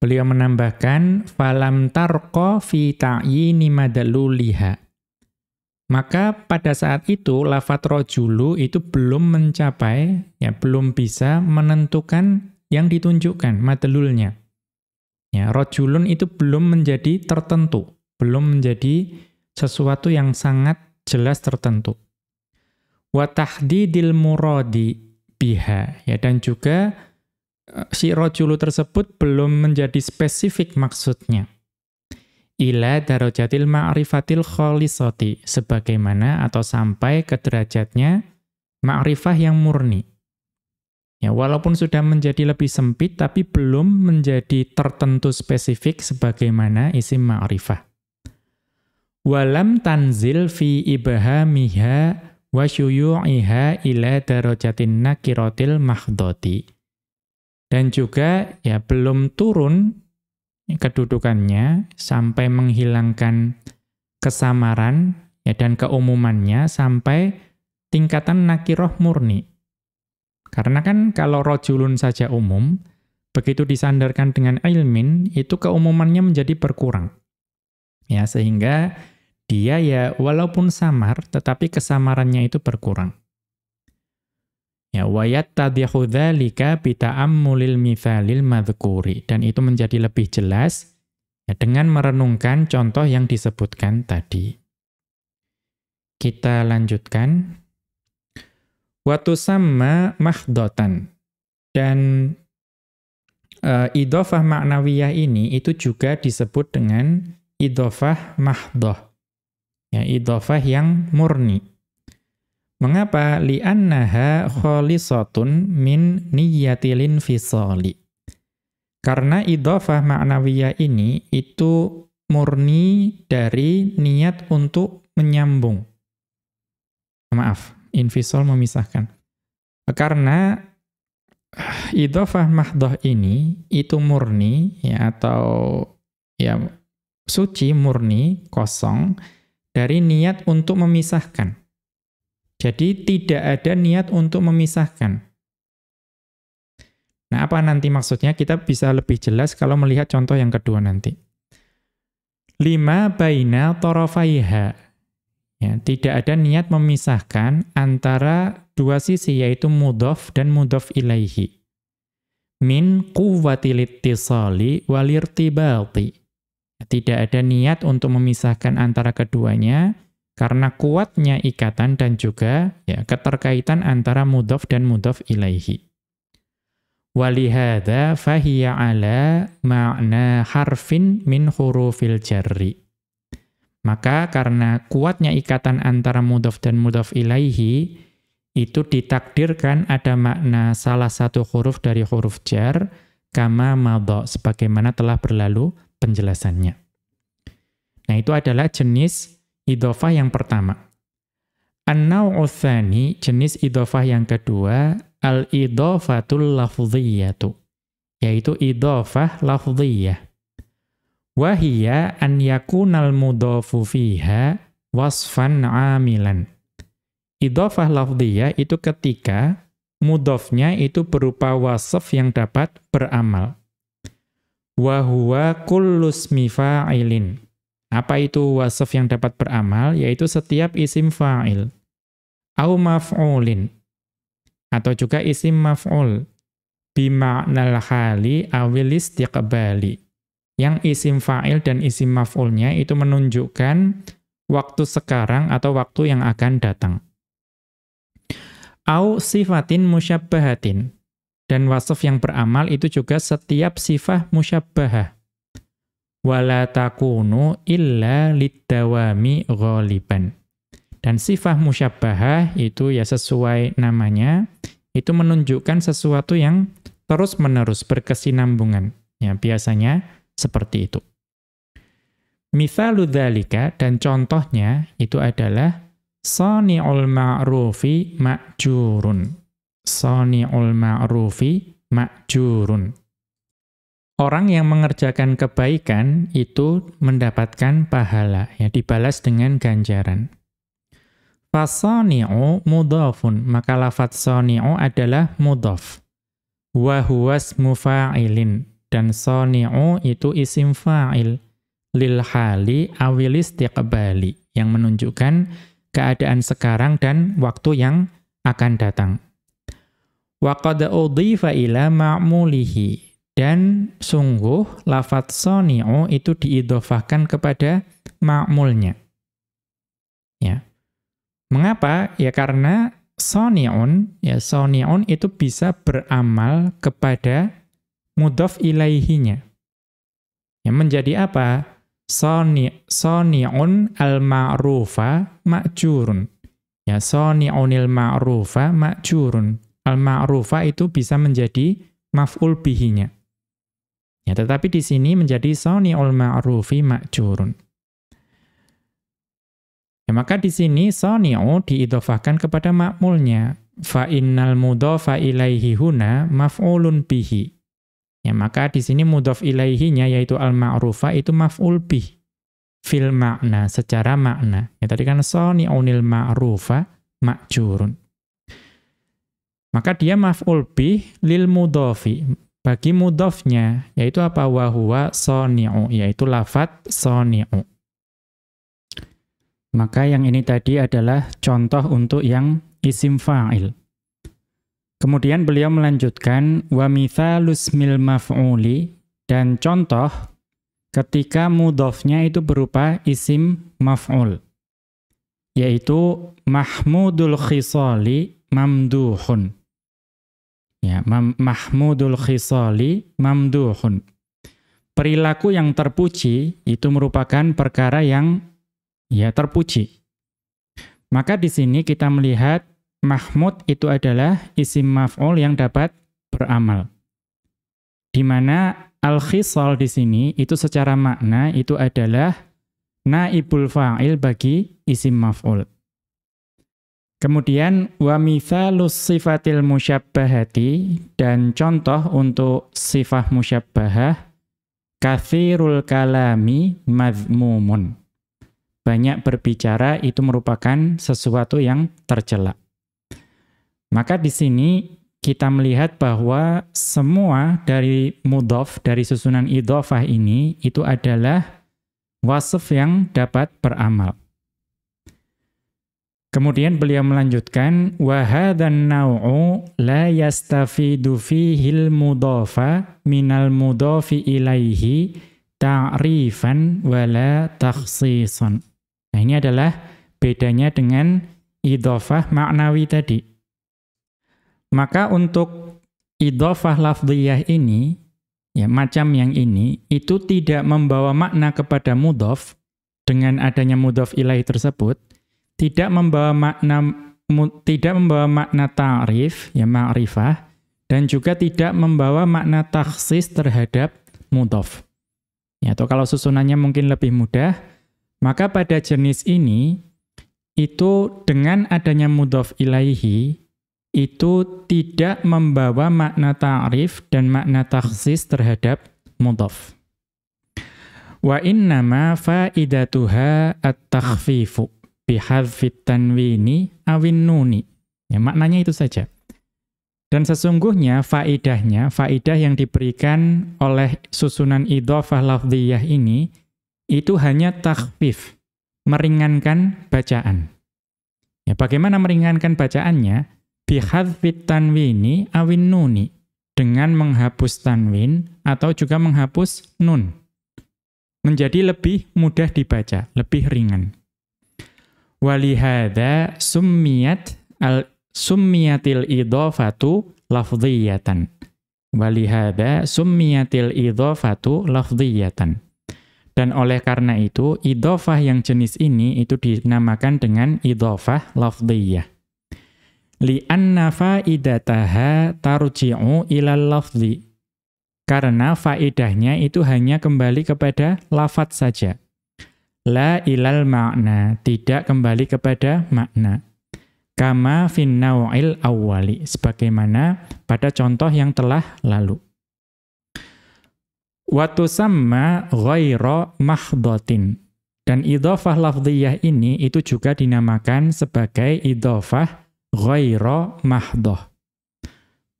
Beliau menambahkan falam tarqa fi ta'yini madaluliha. Maka pada saat itu lafat rojulu itu belum mencapai ya belum bisa menentukan yang ditunjukkan, madlulnya. Ya, rojulun itu belum menjadi tertentu, belum menjadi sesuatu yang sangat jelas tertentu. Wa tahdidil muradi biha, ya dan juga eh, si rojulu tersebut belum menjadi spesifik maksudnya. Ila darajatil ma'rifatil kholisoti, sebagaimana atau sampai ke derajatnya ma'rifah yang murni. Ya, walaupun sudah menjadi lebih sempit, tapi belum menjadi tertentu spesifik sebagaimana isim ma'rifah. Walam tanzil fi ibhamiha wa syuyu'iha ila darajatin nakiratil mahdoti. Dan juga ya belum turun kedudukannya sampai menghilangkan kesamaran ya dan keumumannya sampai tingkatan nakiroh murni. Karena kan kalau rojulun saja umum, begitu disandarkan dengan ilmin, itu keumumannya menjadi berkurang. Ya, sehingga dia ya walaupun samar, tetapi kesamarannya itu berkurang. Ya, wayat tadhihu dzalika bita'ammulil mithalil madhkuri. Dan itu menjadi lebih jelas ya, dengan merenungkan contoh yang disebutkan tadi. Kita lanjutkan. Watu sama mahdotan. Dan uh, idofah maknawiyah ini itu juga disebut dengan idofah mahdoh. Ya, idofah yang murni. Mengapa? Li'annaha kholisatun min niyatilin fisoli. Karena idofah maknawiyah ini itu murni dari niat untuk menyambung. Maaf, infisol memisahkan. Karena idofah mahdoh ini itu murni ya atau ya suci murni kosong dari niat untuk memisahkan. Jadi tidak ada niat untuk memisahkan. Nah, apa nanti maksudnya? Kita bisa lebih jelas kalau melihat contoh yang kedua nanti. Lima baina torofaiha Ya, tidak ada niat memisahkan antara dua sisi yaitu mudhof dan mudhof ilaihi. Min quwwatil ittisali walirtibati. Tidak ada niat untuk memisahkan antara keduanya karena kuatnya ikatan dan juga ya keterkaitan antara mudhof dan mudhof ilaihi. Walihada fahiya ala ma'na harfin min hurufil jarri. Maka karena kuatnya ikatan antara mudhaf dan mudhaf ilaihi, itu ditakdirkan ada makna salah satu huruf dari huruf jar, kama madha, sebagaimana telah berlalu penjelasannya. Nah itu adalah jenis idhofah yang pertama. An-naw'uthani, jenis idhofah yang kedua, al-idhofatul lafziyatu, yaitu idhofah lafziyah. Wahia an yakunal mudhofu fiha wasfan amilan. Idhofah lafdhiyah itu ketika mudhofnya itu berupa wasf yang dapat beramal. Wahuwa kullus mifa'ilin. Apa itu wasf yang dapat beramal? Yaitu setiap isim fa'il. Au maf'ulin. Atau juga isim maf'ul. Bima'nal hali awil istiqbali yang isim fa'il dan isim maf'ulnya itu menunjukkan waktu sekarang atau waktu yang akan datang. Au sifatin musyabbahatin. Dan wasaf yang beramal itu juga setiap sifat musyabbahah. Wala takunu illa liddawami ghaliban. Dan sifat musyabbahah itu ya sesuai namanya, itu menunjukkan sesuatu yang terus-menerus berkesinambungan. Ya, biasanya seperti itu. Mithalu dzalika dan contohnya itu adalah sani'ul ma'rufi ma'jurun. Sani'ul ma'rufi ma'jurun. Orang yang mengerjakan kebaikan itu mendapatkan pahala, ya dibalas dengan ganjaran. Fasani'u mudhafun, maka lafat sani'u adalah mudhaf. Wa huwas mufa'ilin, dan soni'u itu isim fa'il lil hali awil yang menunjukkan keadaan sekarang dan waktu yang akan datang. Wa qad udhifa ila ma'mulihi. Dan sungguh lafat soni'u itu diidofahkan kepada ma'mulnya. Ya. Mengapa? Ya karena soni'un, ya soni'un itu bisa beramal kepada mudhof ilaihinya. Ya menjadi apa? Soni soni'un al-ma'rufa ma'jurun. Ya soni'unil ma'rufa ma'jurun. Al-ma'rufa itu bisa menjadi maf'ul bihinya. Ya, tetapi di sini menjadi soni'ul ma'rufi ma'jurun. Ya, maka di sini soni'u diidofahkan kepada ma'mulnya. Fa innal mudhofa ilaihi huna maf'ulun bihi. Ya, maka di sini mudhof ilaihinya yaitu al-ma'rufa itu maf'ul bih fil makna secara makna. Ya tadi kan soni'unil ma'rufa ma'jurun. Maka dia maf'ul bih lil mudhofi bagi mudhofnya yaitu apa wa huwa soni'u yaitu lafat soni'u. Maka yang ini tadi adalah contoh untuk yang isim fa'il. Kemudian beliau melanjutkan wa mithalus mil maf'uli dan contoh ketika mudhofnya itu berupa isim maf'ul yaitu mahmudul khisali mamduhun. Ya, mahmudul khisali mamduhun. Perilaku yang terpuji itu merupakan perkara yang ya terpuji. Maka di sini kita melihat Mahmud itu adalah isim maf'ul yang dapat beramal. Di mana al-khisal di sini itu secara makna itu adalah naibul fa'il bagi isim maf'ul. Kemudian wa mithalus sifatil musyabbahati dan contoh untuk sifat musyabbahah kathirul kalami madmumun. Banyak berbicara itu merupakan sesuatu yang tercela. Maka di sini kita melihat bahwa semua dari mudhof, dari susunan idhofah ini, itu adalah wasf yang dapat beramal. Kemudian beliau melanjutkan wahadzan nau'u la yastafidu fihi al-mudhafa minal mudhafi ilaihi ta'rifan wala takhsisan. Nah, ini adalah bedanya dengan idhofah maknawi tadi. Maka untuk idhofah lafdhiyah ini ya macam yang ini itu tidak membawa makna kepada mudhaf dengan adanya mudhaf ilaihi tersebut tidak membawa makna tidak membawa makna ta'rif, ya ma'rifah, dan juga tidak membawa makna taksis terhadap mudhof. Ya, atau kalau susunannya mungkin lebih mudah, maka pada jenis ini, itu dengan adanya mudhof ilaihi, itu tidak membawa makna ta'rif dan makna taksis terhadap mudhaf. Wa innama faidatuha at-takhfifu bihadfit tanwini awin nuni. Ya, maknanya itu saja. Dan sesungguhnya faidahnya, faidah yang diberikan oleh susunan idhofah lafdhiyah ini, itu hanya takhfif, meringankan bacaan. Ya, bagaimana meringankan bacaannya? bihadfit tanwini awin nuni dengan menghapus tanwin atau juga menghapus nun menjadi lebih mudah dibaca, lebih ringan. Walihada summiyat al summiyatil idhafatu lafdhiyatan. Walihada summiyatil idhafatu lafdhiyatan. Dan oleh karena itu, idhafah yang jenis ini itu dinamakan dengan idhafah lafdhiyah li'anna faidataha tarji'u ilal lafzi. Karena faidahnya itu hanya kembali kepada lafat saja. La ilal makna, tidak kembali kepada makna. Kama fin naw'il awwali, sebagaimana pada contoh yang telah lalu. Watu sama ghaira mahdotin. Dan idhofah lafdhiyah ini itu juga dinamakan sebagai idhofah ghaira mahdoh.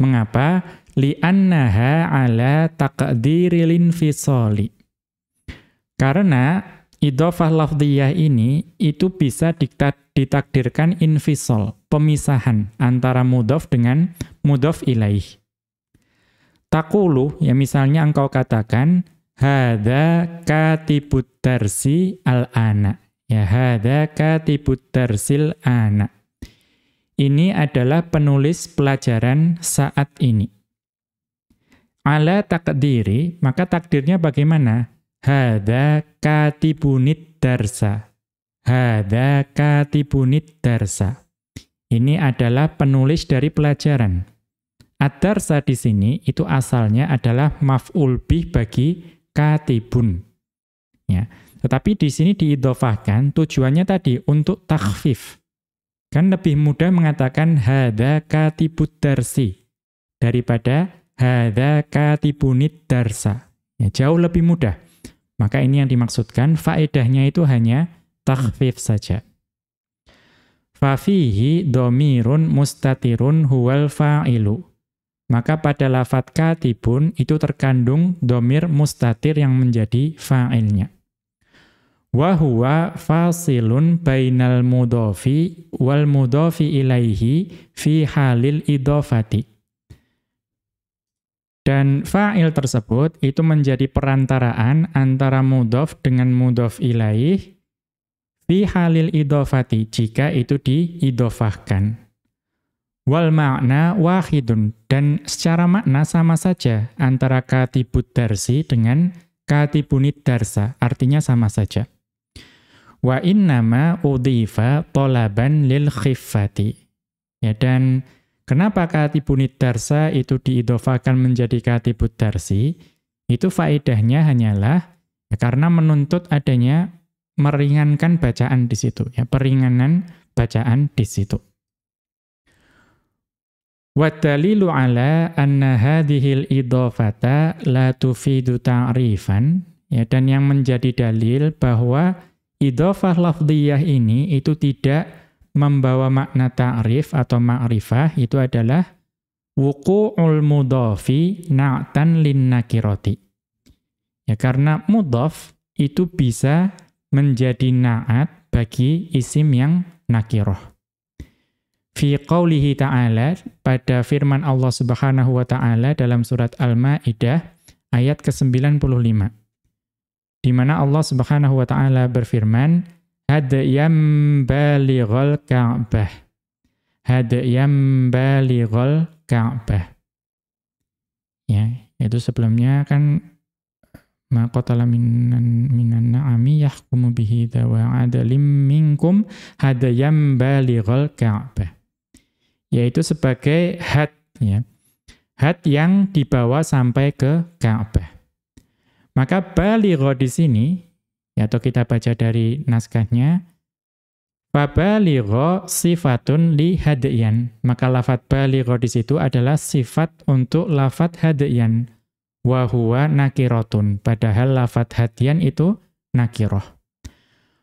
Mengapa? Li'annaha ala taqdiril infisali. Karena idhofah lafdhiyah ini itu bisa ditakdirkan infisol. pemisahan antara mudhof dengan mudhof ilaih. Takulu, ya misalnya engkau katakan, Hada katibut darsi al-ana. Ya, hada katibut darsil ana. Ini adalah penulis pelajaran saat ini. Ala takdiri, maka takdirnya bagaimana? Hada katibunit darsa. Hada katibunit darsa. Ini adalah penulis dari pelajaran. Ad-darsa di sini itu asalnya adalah maf'ul bih bagi katibun. Ya. Tetapi di sini diidofahkan tujuannya tadi untuk takhfif. Kan lebih mudah mengatakan hada katibud darsi daripada hada katibunid darsa. Ya, jauh lebih mudah. Maka ini yang dimaksudkan faedahnya itu hanya takhfif saja. Fafihi domirun mustatirun huwal fa'ilu. Maka pada lafat katibun itu terkandung domir mustatir yang menjadi fa'ilnya. Wahuwa fasilun bainal mudofi wal mudofi ilaihi fi halil idofati. Dan fa'il tersebut itu menjadi perantaraan antara mudof dengan mudof ilaih fi halil idofati jika itu diidofahkan. Wal makna wahidun. Dan secara makna sama saja antara katibut darsi dengan katibunit darsa. Artinya sama saja. Wa innama udhifa tolaban lil khiffati. Ya, dan kenapa katibunit darsa itu diidofakan menjadi katibut darsi? Itu faedahnya hanyalah ya, karena menuntut adanya meringankan bacaan di situ. Ya, peringanan bacaan di situ. Wadalilu ala anna hadhil idhafata la tufidu ta'rifan ya dan yang menjadi dalil bahwa idhafah lafdhiyah ini itu tidak membawa makna ta'rif atau ma'rifah itu adalah wuqu'ul mudhafi na'tan lin nakirati. Ya karena mudhaf itu bisa menjadi na'at bagi isim yang nakirah fi qawlihi ta'ala pada firman Allah Subhanahu wa taala dalam surat Al-Maidah ayat ke-95 di mana Allah Subhanahu wa taala berfirman hadayam balighal ka'bah hadayam balighal ka'bah ya itu sebelumnya kan ma qatala minan minan na'ami yahkumu bihi dawa adalim minkum hadayam balighal ka'bah yaitu sebagai had ya. Had yang dibawa sampai ke Ka'bah. Maka baligho di sini ya, atau kita baca dari naskahnya Baligho sifatun li hadayan. Maka lafat baligho di situ adalah sifat untuk lafat hadayan. Wahuwa nakirotun. Padahal lafat hadian itu nakiroh.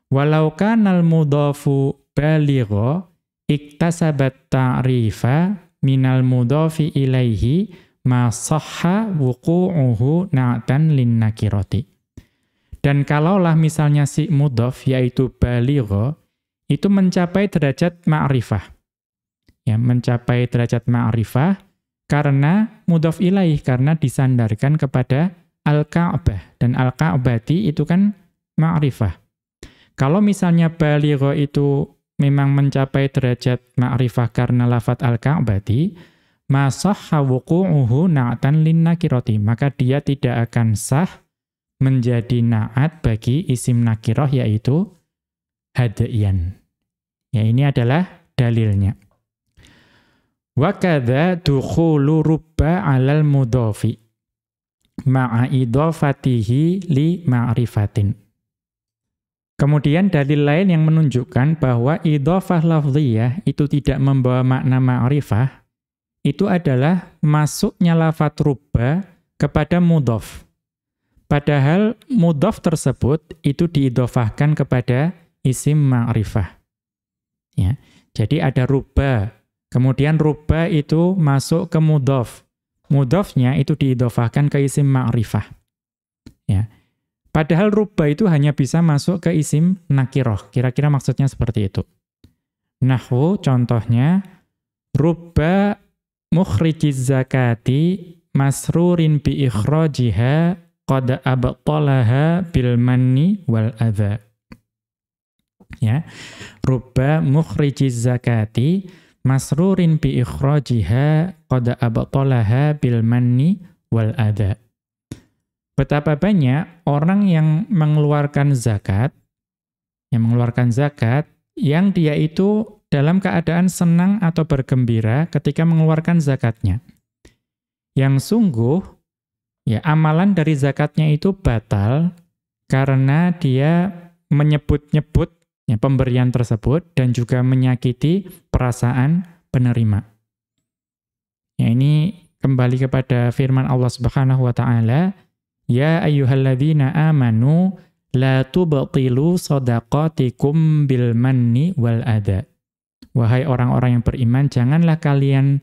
Walau kanal mudofu baligho iktasabat ta'rifa minal mudhafi ilaihi ma sahha wuqu'uhu na'tan lin nakirati. Dan kalaulah misalnya si mudhaf yaitu baligha itu mencapai derajat ma'rifah. Ya, mencapai derajat ma'rifah karena mudhaf ilaih karena disandarkan kepada al-Ka'bah dan al-Ka'bati itu kan ma'rifah. Kalau misalnya baligha itu memang mencapai derajat ma'rifah karena lafat al-ka'bati, masahha wuqu'uhu na'atan lin nakirati, maka dia tidak akan sah menjadi na'at bagi isim nakirah yaitu hadaian. Ya ini adalah dalilnya. Wa kadza dukhulu rubba 'alal mudhafi ma'a li ma'rifatin. Kemudian dalil lain yang menunjukkan bahwa idhofah lafziyah itu tidak membawa makna ma'rifah, itu adalah masuknya lafat rubba kepada mudhof. Padahal mudhof tersebut itu diidhofahkan kepada isim ma'rifah. Ya. Jadi ada rubba, kemudian rubba itu masuk ke mudhof. Mudhofnya itu diidhofahkan ke isim ma'rifah. Ya. Padahal rubba itu hanya bisa masuk ke isim nakiroh. Kira-kira maksudnya seperti itu. Nahwu contohnya rubba mukhrijiz zakati masrurin bi ikhrajiha qad abtalaha bil manni wal adza. Ya. Rubba mukhrijiz zakati masrurin bi ikhrajiha qad abtalaha bil manni wal adza. Betapa banyak orang yang mengeluarkan zakat yang mengeluarkan zakat yang dia itu dalam keadaan senang atau bergembira ketika mengeluarkan zakatnya. Yang sungguh, ya amalan dari zakatnya itu batal karena dia menyebut-nyebut ya, pemberian tersebut dan juga menyakiti perasaan penerima. Ya ini kembali kepada firman Allah Subhanahu wa taala, "Ya ayyuhalladzina amanu La tubtilu sadaqatikum bil manni wal adha. Wahai orang-orang yang beriman, janganlah kalian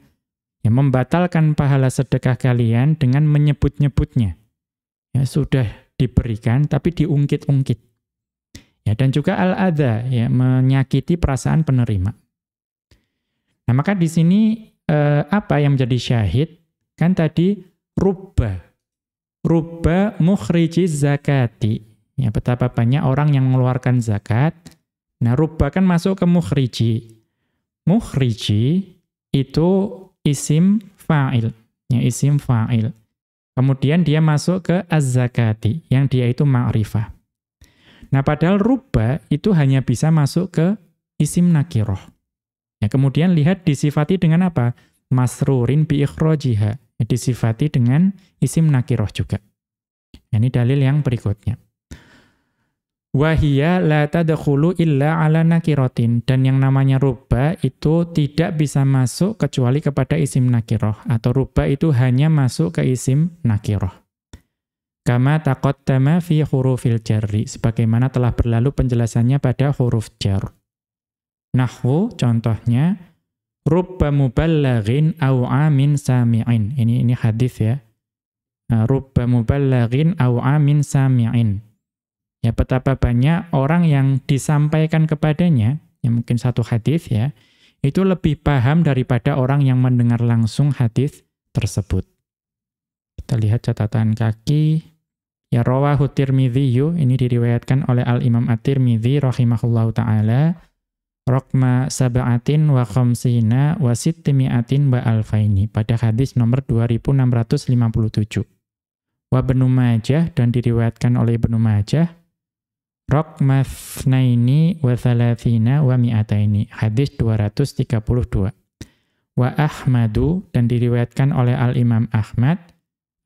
ya, membatalkan pahala sedekah kalian dengan menyebut-nyebutnya. Ya, sudah diberikan tapi diungkit-ungkit. Ya, dan juga al-adha, ya, menyakiti perasaan penerima. Nah, maka di sini eh, apa yang menjadi syahid? Kan tadi rubba. Rubba mukhrijiz zakati Ya, betapa banyak orang yang mengeluarkan zakat. Nah, rubah kan masuk ke mukhriji. Mukhriji itu isim fa'il. Ya, isim fa'il. Kemudian dia masuk ke az-zakati, yang dia itu ma'rifah. Nah, padahal rubah itu hanya bisa masuk ke isim nakiroh. Ya, kemudian lihat disifati dengan apa? Masrurin bi ikhrojiha. Ya, disifati dengan isim nakiroh juga. Ini dalil yang berikutnya. Wahia la tadkhulu illa ala nakiratin. Dan yang namanya rubba itu tidak bisa masuk kecuali kepada isim nakiroh. Atau rubba itu hanya masuk ke isim nakiroh. Kama taqaddama fi hurufil jarri. Sebagaimana telah berlalu penjelasannya pada huruf jar. Nahwu contohnya. Rubba muballagin au amin sami'in. Ini ini hadis ya. Rubba muballagin au amin sami'in. Ya betapa banyak orang yang disampaikan kepadanya, ya mungkin satu hadis ya, itu lebih paham daripada orang yang mendengar langsung hadis tersebut. Kita lihat catatan kaki. Ya rawahu Tirmidzi ini diriwayatkan oleh Al Imam At-Tirmidzi rahimahullahu taala rokma sab'atin wa khamsina wa sittimi'atin wa alfaini pada hadis nomor 2657. Wa Ibnu Majah dan diriwayatkan oleh Ibnu Majah Rokma thnaini wa thalathina wa mi'ataini. Hadis 232. Wa Ahmadu, dan diriwayatkan oleh Al-Imam Ahmad,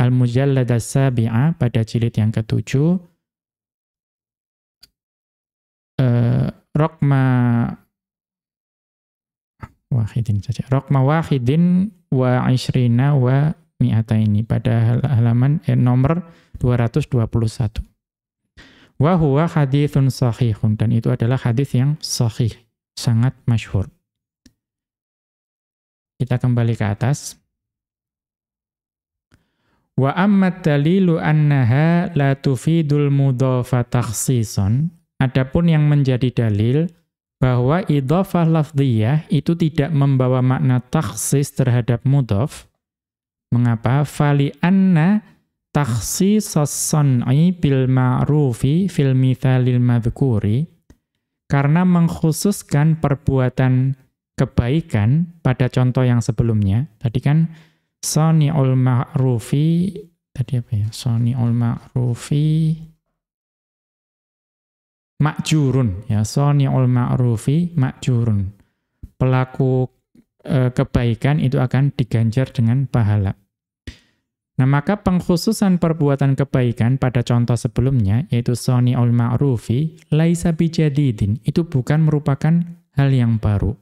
Al-Mujallad as-sabi'a pada jilid yang ketujuh. Uh, Rokma wahidin saja. Rokma wahidin wa ishrina wa mi'ataini pada halaman eh, nomor 221. Wa huwa hadithun sahihun. Dan itu adalah hadis yang sahih. Sangat masyhur. Kita kembali ke atas. Wa amma dalilu annaha la tufidul mudhafa takhsisan. Adapun yang menjadi dalil bahwa idhafah lafdhiyah itu tidak membawa makna takhsis terhadap mudhaf. Mengapa? Fali anna takhsisas san'i bil ma'rufi fil mithalil madhkuri karena mengkhususkan perbuatan kebaikan pada contoh yang sebelumnya. Tadi kan sani'ul ma'rufi tadi apa ya? Sani'ul ma'rufi makjurun ya, sani'ul ma'rufi makjurun. Pelaku e, kebaikan itu akan diganjar dengan pahala. Nah, maka pengkhususan perbuatan kebaikan pada contoh sebelumnya, yaitu soni ul ma'rufi, laisa bijadidin, itu bukan merupakan hal yang baru.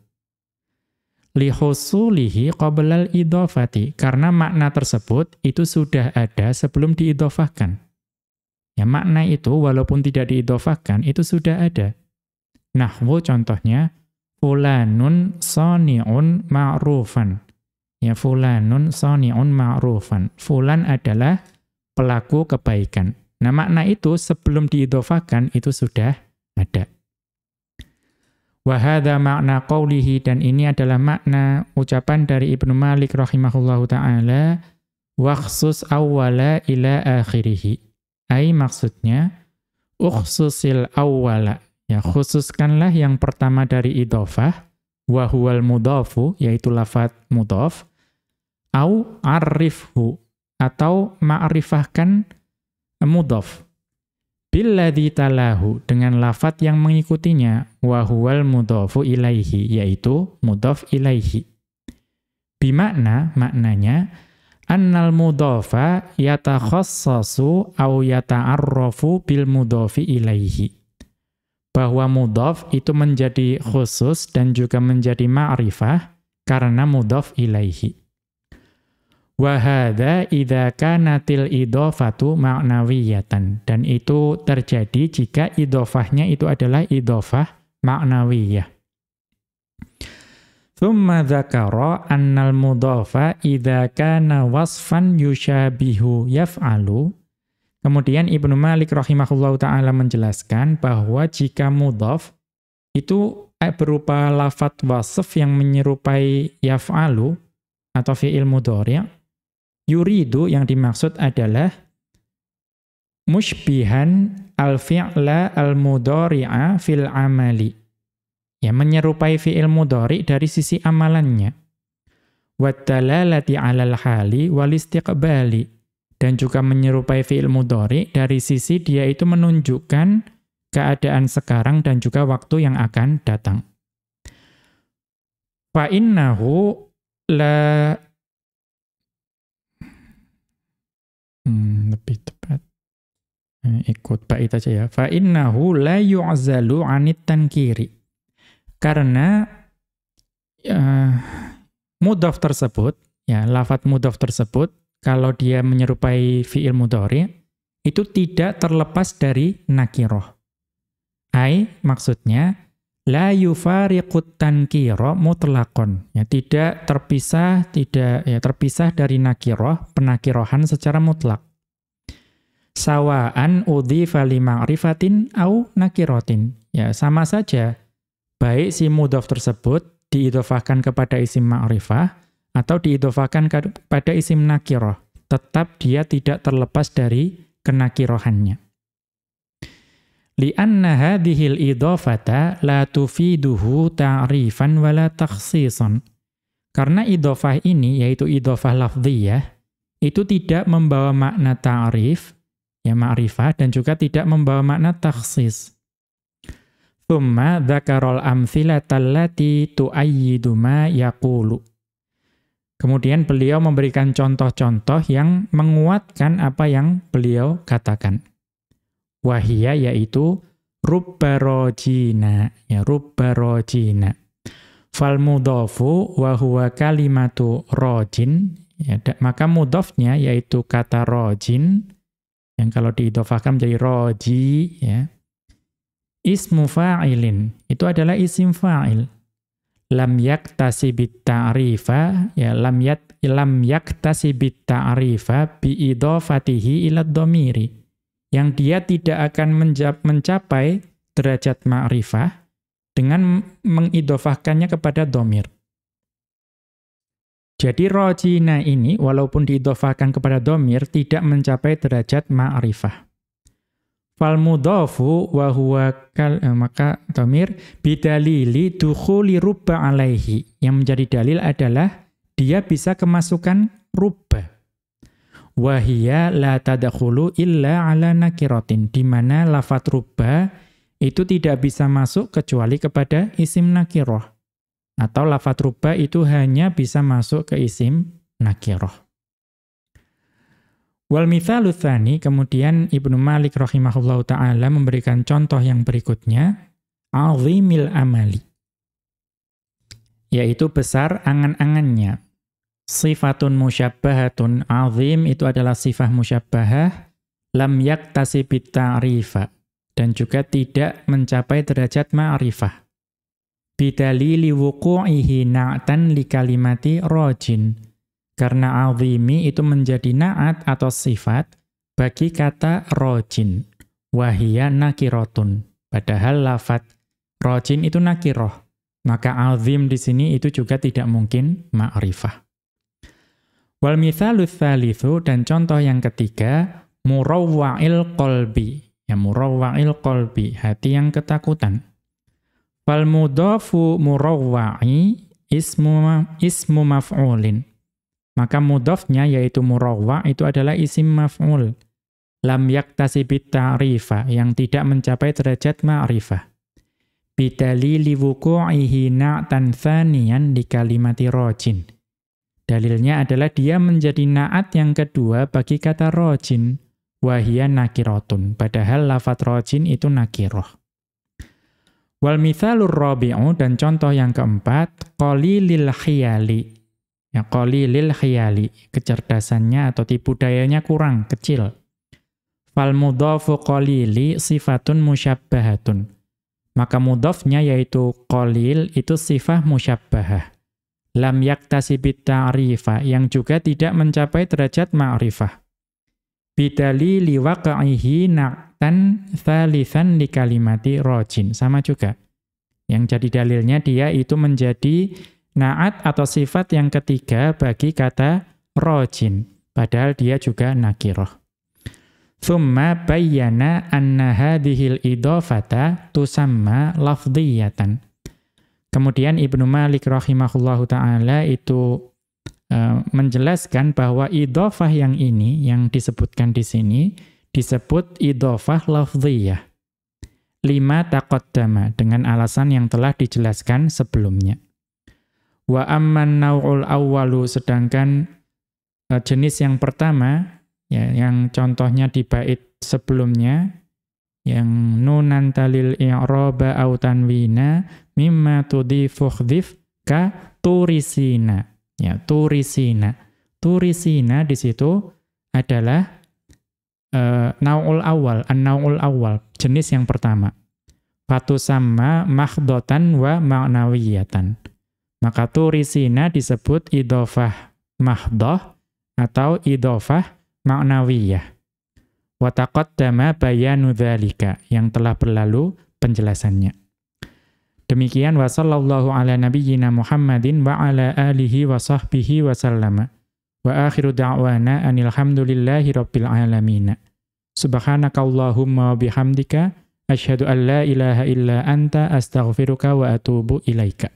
Lihusulihi qoblal idofati, karena makna tersebut itu sudah ada sebelum diidofahkan. Ya, makna itu walaupun tidak diidofahkan, itu sudah ada. Nahwu contohnya, fulanun soni'un ma'rufan. Ya fulanun soni'un ma'rufan. Fulan adalah pelaku kebaikan. Nah makna itu sebelum diidofakan itu sudah ada. Wahada makna qawlihi dan ini adalah makna ucapan dari Ibnu Malik rahimahullahu ta'ala waksus awwala ila akhirihi. Ay maksudnya ukhsusil awwala. Ya, khususkanlah yang pertama dari idofah wa huwal mudafu yaitu lafat mudaf au arifhu atau ma'rifahkan mudaf billadzi talahu dengan lafat yang mengikutinya wa huwal mudafu ilaihi yaitu mudaf ilaihi. Bimakna maknanya annal mudafa yatakhassasu au yata'arrafu bil mudafi ilaihi bahwa mudaf itu menjadi khusus dan juga menjadi ma'rifah karena mudaf ilaihi Wahada idha kanatil idofatu ma'nawiyatan. Dan itu terjadi jika idofahnya itu adalah idofah ma'nawiyah. Thumma dzakara annal mudhafa idza kana wasfan yushabihu yaf'alu. Kemudian Ibnu Malik rahimahullahu taala menjelaskan bahwa jika mudhaf itu eh, berupa lafat wasf yang menyerupai yaf'alu atau fi'il mudhari' Yuridu yang dimaksud adalah mushbihan al-fi'la al-mudhari'a fil amali. Ya, menyerupai fi'il mudhari dari sisi amalannya. Wattalalati 'alal hali wal istiqbali. Dan juga menyerupai fi'il mudhari dari sisi dia itu menunjukkan keadaan sekarang dan juga waktu yang akan datang. Fa innahu la Hmm, lebih tepat. Eh, ikut bait aja ya. Fa innahu la yu'zalu 'anit tankiri. Karena uh, mudhaf tersebut, ya, lafat mudhaf tersebut kalau dia menyerupai fi'il mudhari itu tidak terlepas dari nakiroh. Ai maksudnya la yufariqut tankira mutlaqon ya tidak terpisah tidak ya terpisah dari nakiroh penakirohan secara mutlak. Sawaan udhifa li ma'rifatin au nakirotin. Ya sama saja. Baik si mudhaf tersebut diidhofahkan kepada isim ma'rifah atau diidhofahkan kepada isim nakiroh tetap dia tidak terlepas dari kenakirohannya Lianna hadhil idhofata la tufiduhu ta'rifan wala takhsisan. Karena idhofah ini, yaitu idhofah lafdhiyah, itu tidak membawa makna ta'rif, ya ma'rifah, dan juga tidak membawa makna takhsis. Thumma dhakarol amthilatallati tu'ayyidu ma yaqulu. Kemudian beliau memberikan contoh-contoh yang menguatkan apa yang beliau katakan. Wahia yaitu rubbarojina. Ya, rubbarojina. Fal mudhofu wa huwa kalimatu rojin. Ya, maka mudhofnya yaitu kata rojin. Yang kalau diidofahkan menjadi roji. Ya. Ismu fa'ilin. Itu adalah isim fa'il. Lam yaktasibit ta'rifa. Ya, lam, yak, lam yaktasibit ta'rifa biidofatihi ilad domiri yang dia tidak akan mencapai derajat ma'rifah dengan mengidofahkannya kepada domir. Jadi rojina ini, walaupun diidofahkan kepada domir, tidak mencapai derajat ma'rifah. Fal mudhofu wa huwa kal, eh, maka domir bidalili dukhuli rubba alaihi. Yang menjadi dalil adalah dia bisa kemasukan rubba. Wahia la tadakhulu illa ala nakiratin di mana lafat rubba itu tidak bisa masuk kecuali kepada isim nakirah. Atau lafat rubba itu hanya bisa masuk ke isim nakirah wal mithalu tsani kemudian Ibnu Malik rahimahullahu taala memberikan contoh yang berikutnya azimil amali yaitu besar angan-angannya. Sifatun musyabbahatun azim itu adalah sifat musyabbahah lam yaktasibit ta'rifa dan juga tidak mencapai derajat ma'rifah. Bidalili wuku'ihi na'tan li kalimati rojin karena azimi itu menjadi na'at atau sifat bagi kata rojin wahia nakirotun padahal lafat Rojin itu nakiroh. Maka azim di sini itu juga tidak mungkin ma'rifah. Wal mithalu thalithu dan contoh yang ketiga murawwa'il qalbi. Ya murawwa'il qalbi, hati yang ketakutan. Fal mudhafu murawwa'i ismu ismu maf'ulin. Maka mudhafnya yaitu murawwa' itu adalah isim maf'ul. Lam yaktasibit ta'rifa yang tidak mencapai derajat ma'rifah. Bidalili wuku'ihi na'tan thaniyan di kalimati rojin Dalilnya adalah dia menjadi naat yang kedua bagi kata rojin. Wahia nakirotun. Padahal lafat rojin itu nakiroh. Wal mithalur rabi'u dan contoh yang keempat, qalilil khiyali. Ya, qalilil khiyali. Kecerdasannya atau tipu dayanya kurang, kecil. Fal mudhafu qalili sifatun musyabbahatun. Maka mudhafnya yaitu qalil itu sifat musyabbahah lam yaktasibit ta'rifa yang juga tidak mencapai derajat ma'rifah. Bidali liwaqa'ihi na'tan thalithan li kalimati rojin. Sama juga. Yang jadi dalilnya dia itu menjadi na'at atau sifat yang ketiga bagi kata rojin. Padahal dia juga nakiroh. Thumma bayyana anna hadhil idofata tusamma lafdiyatan. Kemudian Ibnu Malik rahimahullahu taala itu uh, menjelaskan bahwa idhofah yang ini yang disebutkan di sini disebut idhofah lafdhiyah. Lima taqaddama dengan alasan yang telah dijelaskan sebelumnya. Wa amman naw'ul awwalu sedangkan uh, jenis yang pertama ya yang contohnya di bait sebelumnya yang nunan talil i'raba au tanwina mimma tudhifu ka turisina. Ya turisina. Turisina di situ adalah uh, naul awal an-naul awal jenis yang pertama. Sama makhdotan wa ma'nawiyatan maka turisina disebut idofah mahdoh atau idofah ma'nawiyah Wa taqaddama bayanu dzalika yang telah berlalu penjelasannya. Demikian wa sallallahu ala nabiyyina Muhammadin wa ala alihi wa sahbihi wa sallama. Wa akhiru da'wana anil hamdulillahi rabbil alamin. Subhanakallahumma wa bihamdika asyhadu an la ilaha illa anta astaghfiruka wa atubu ilaika.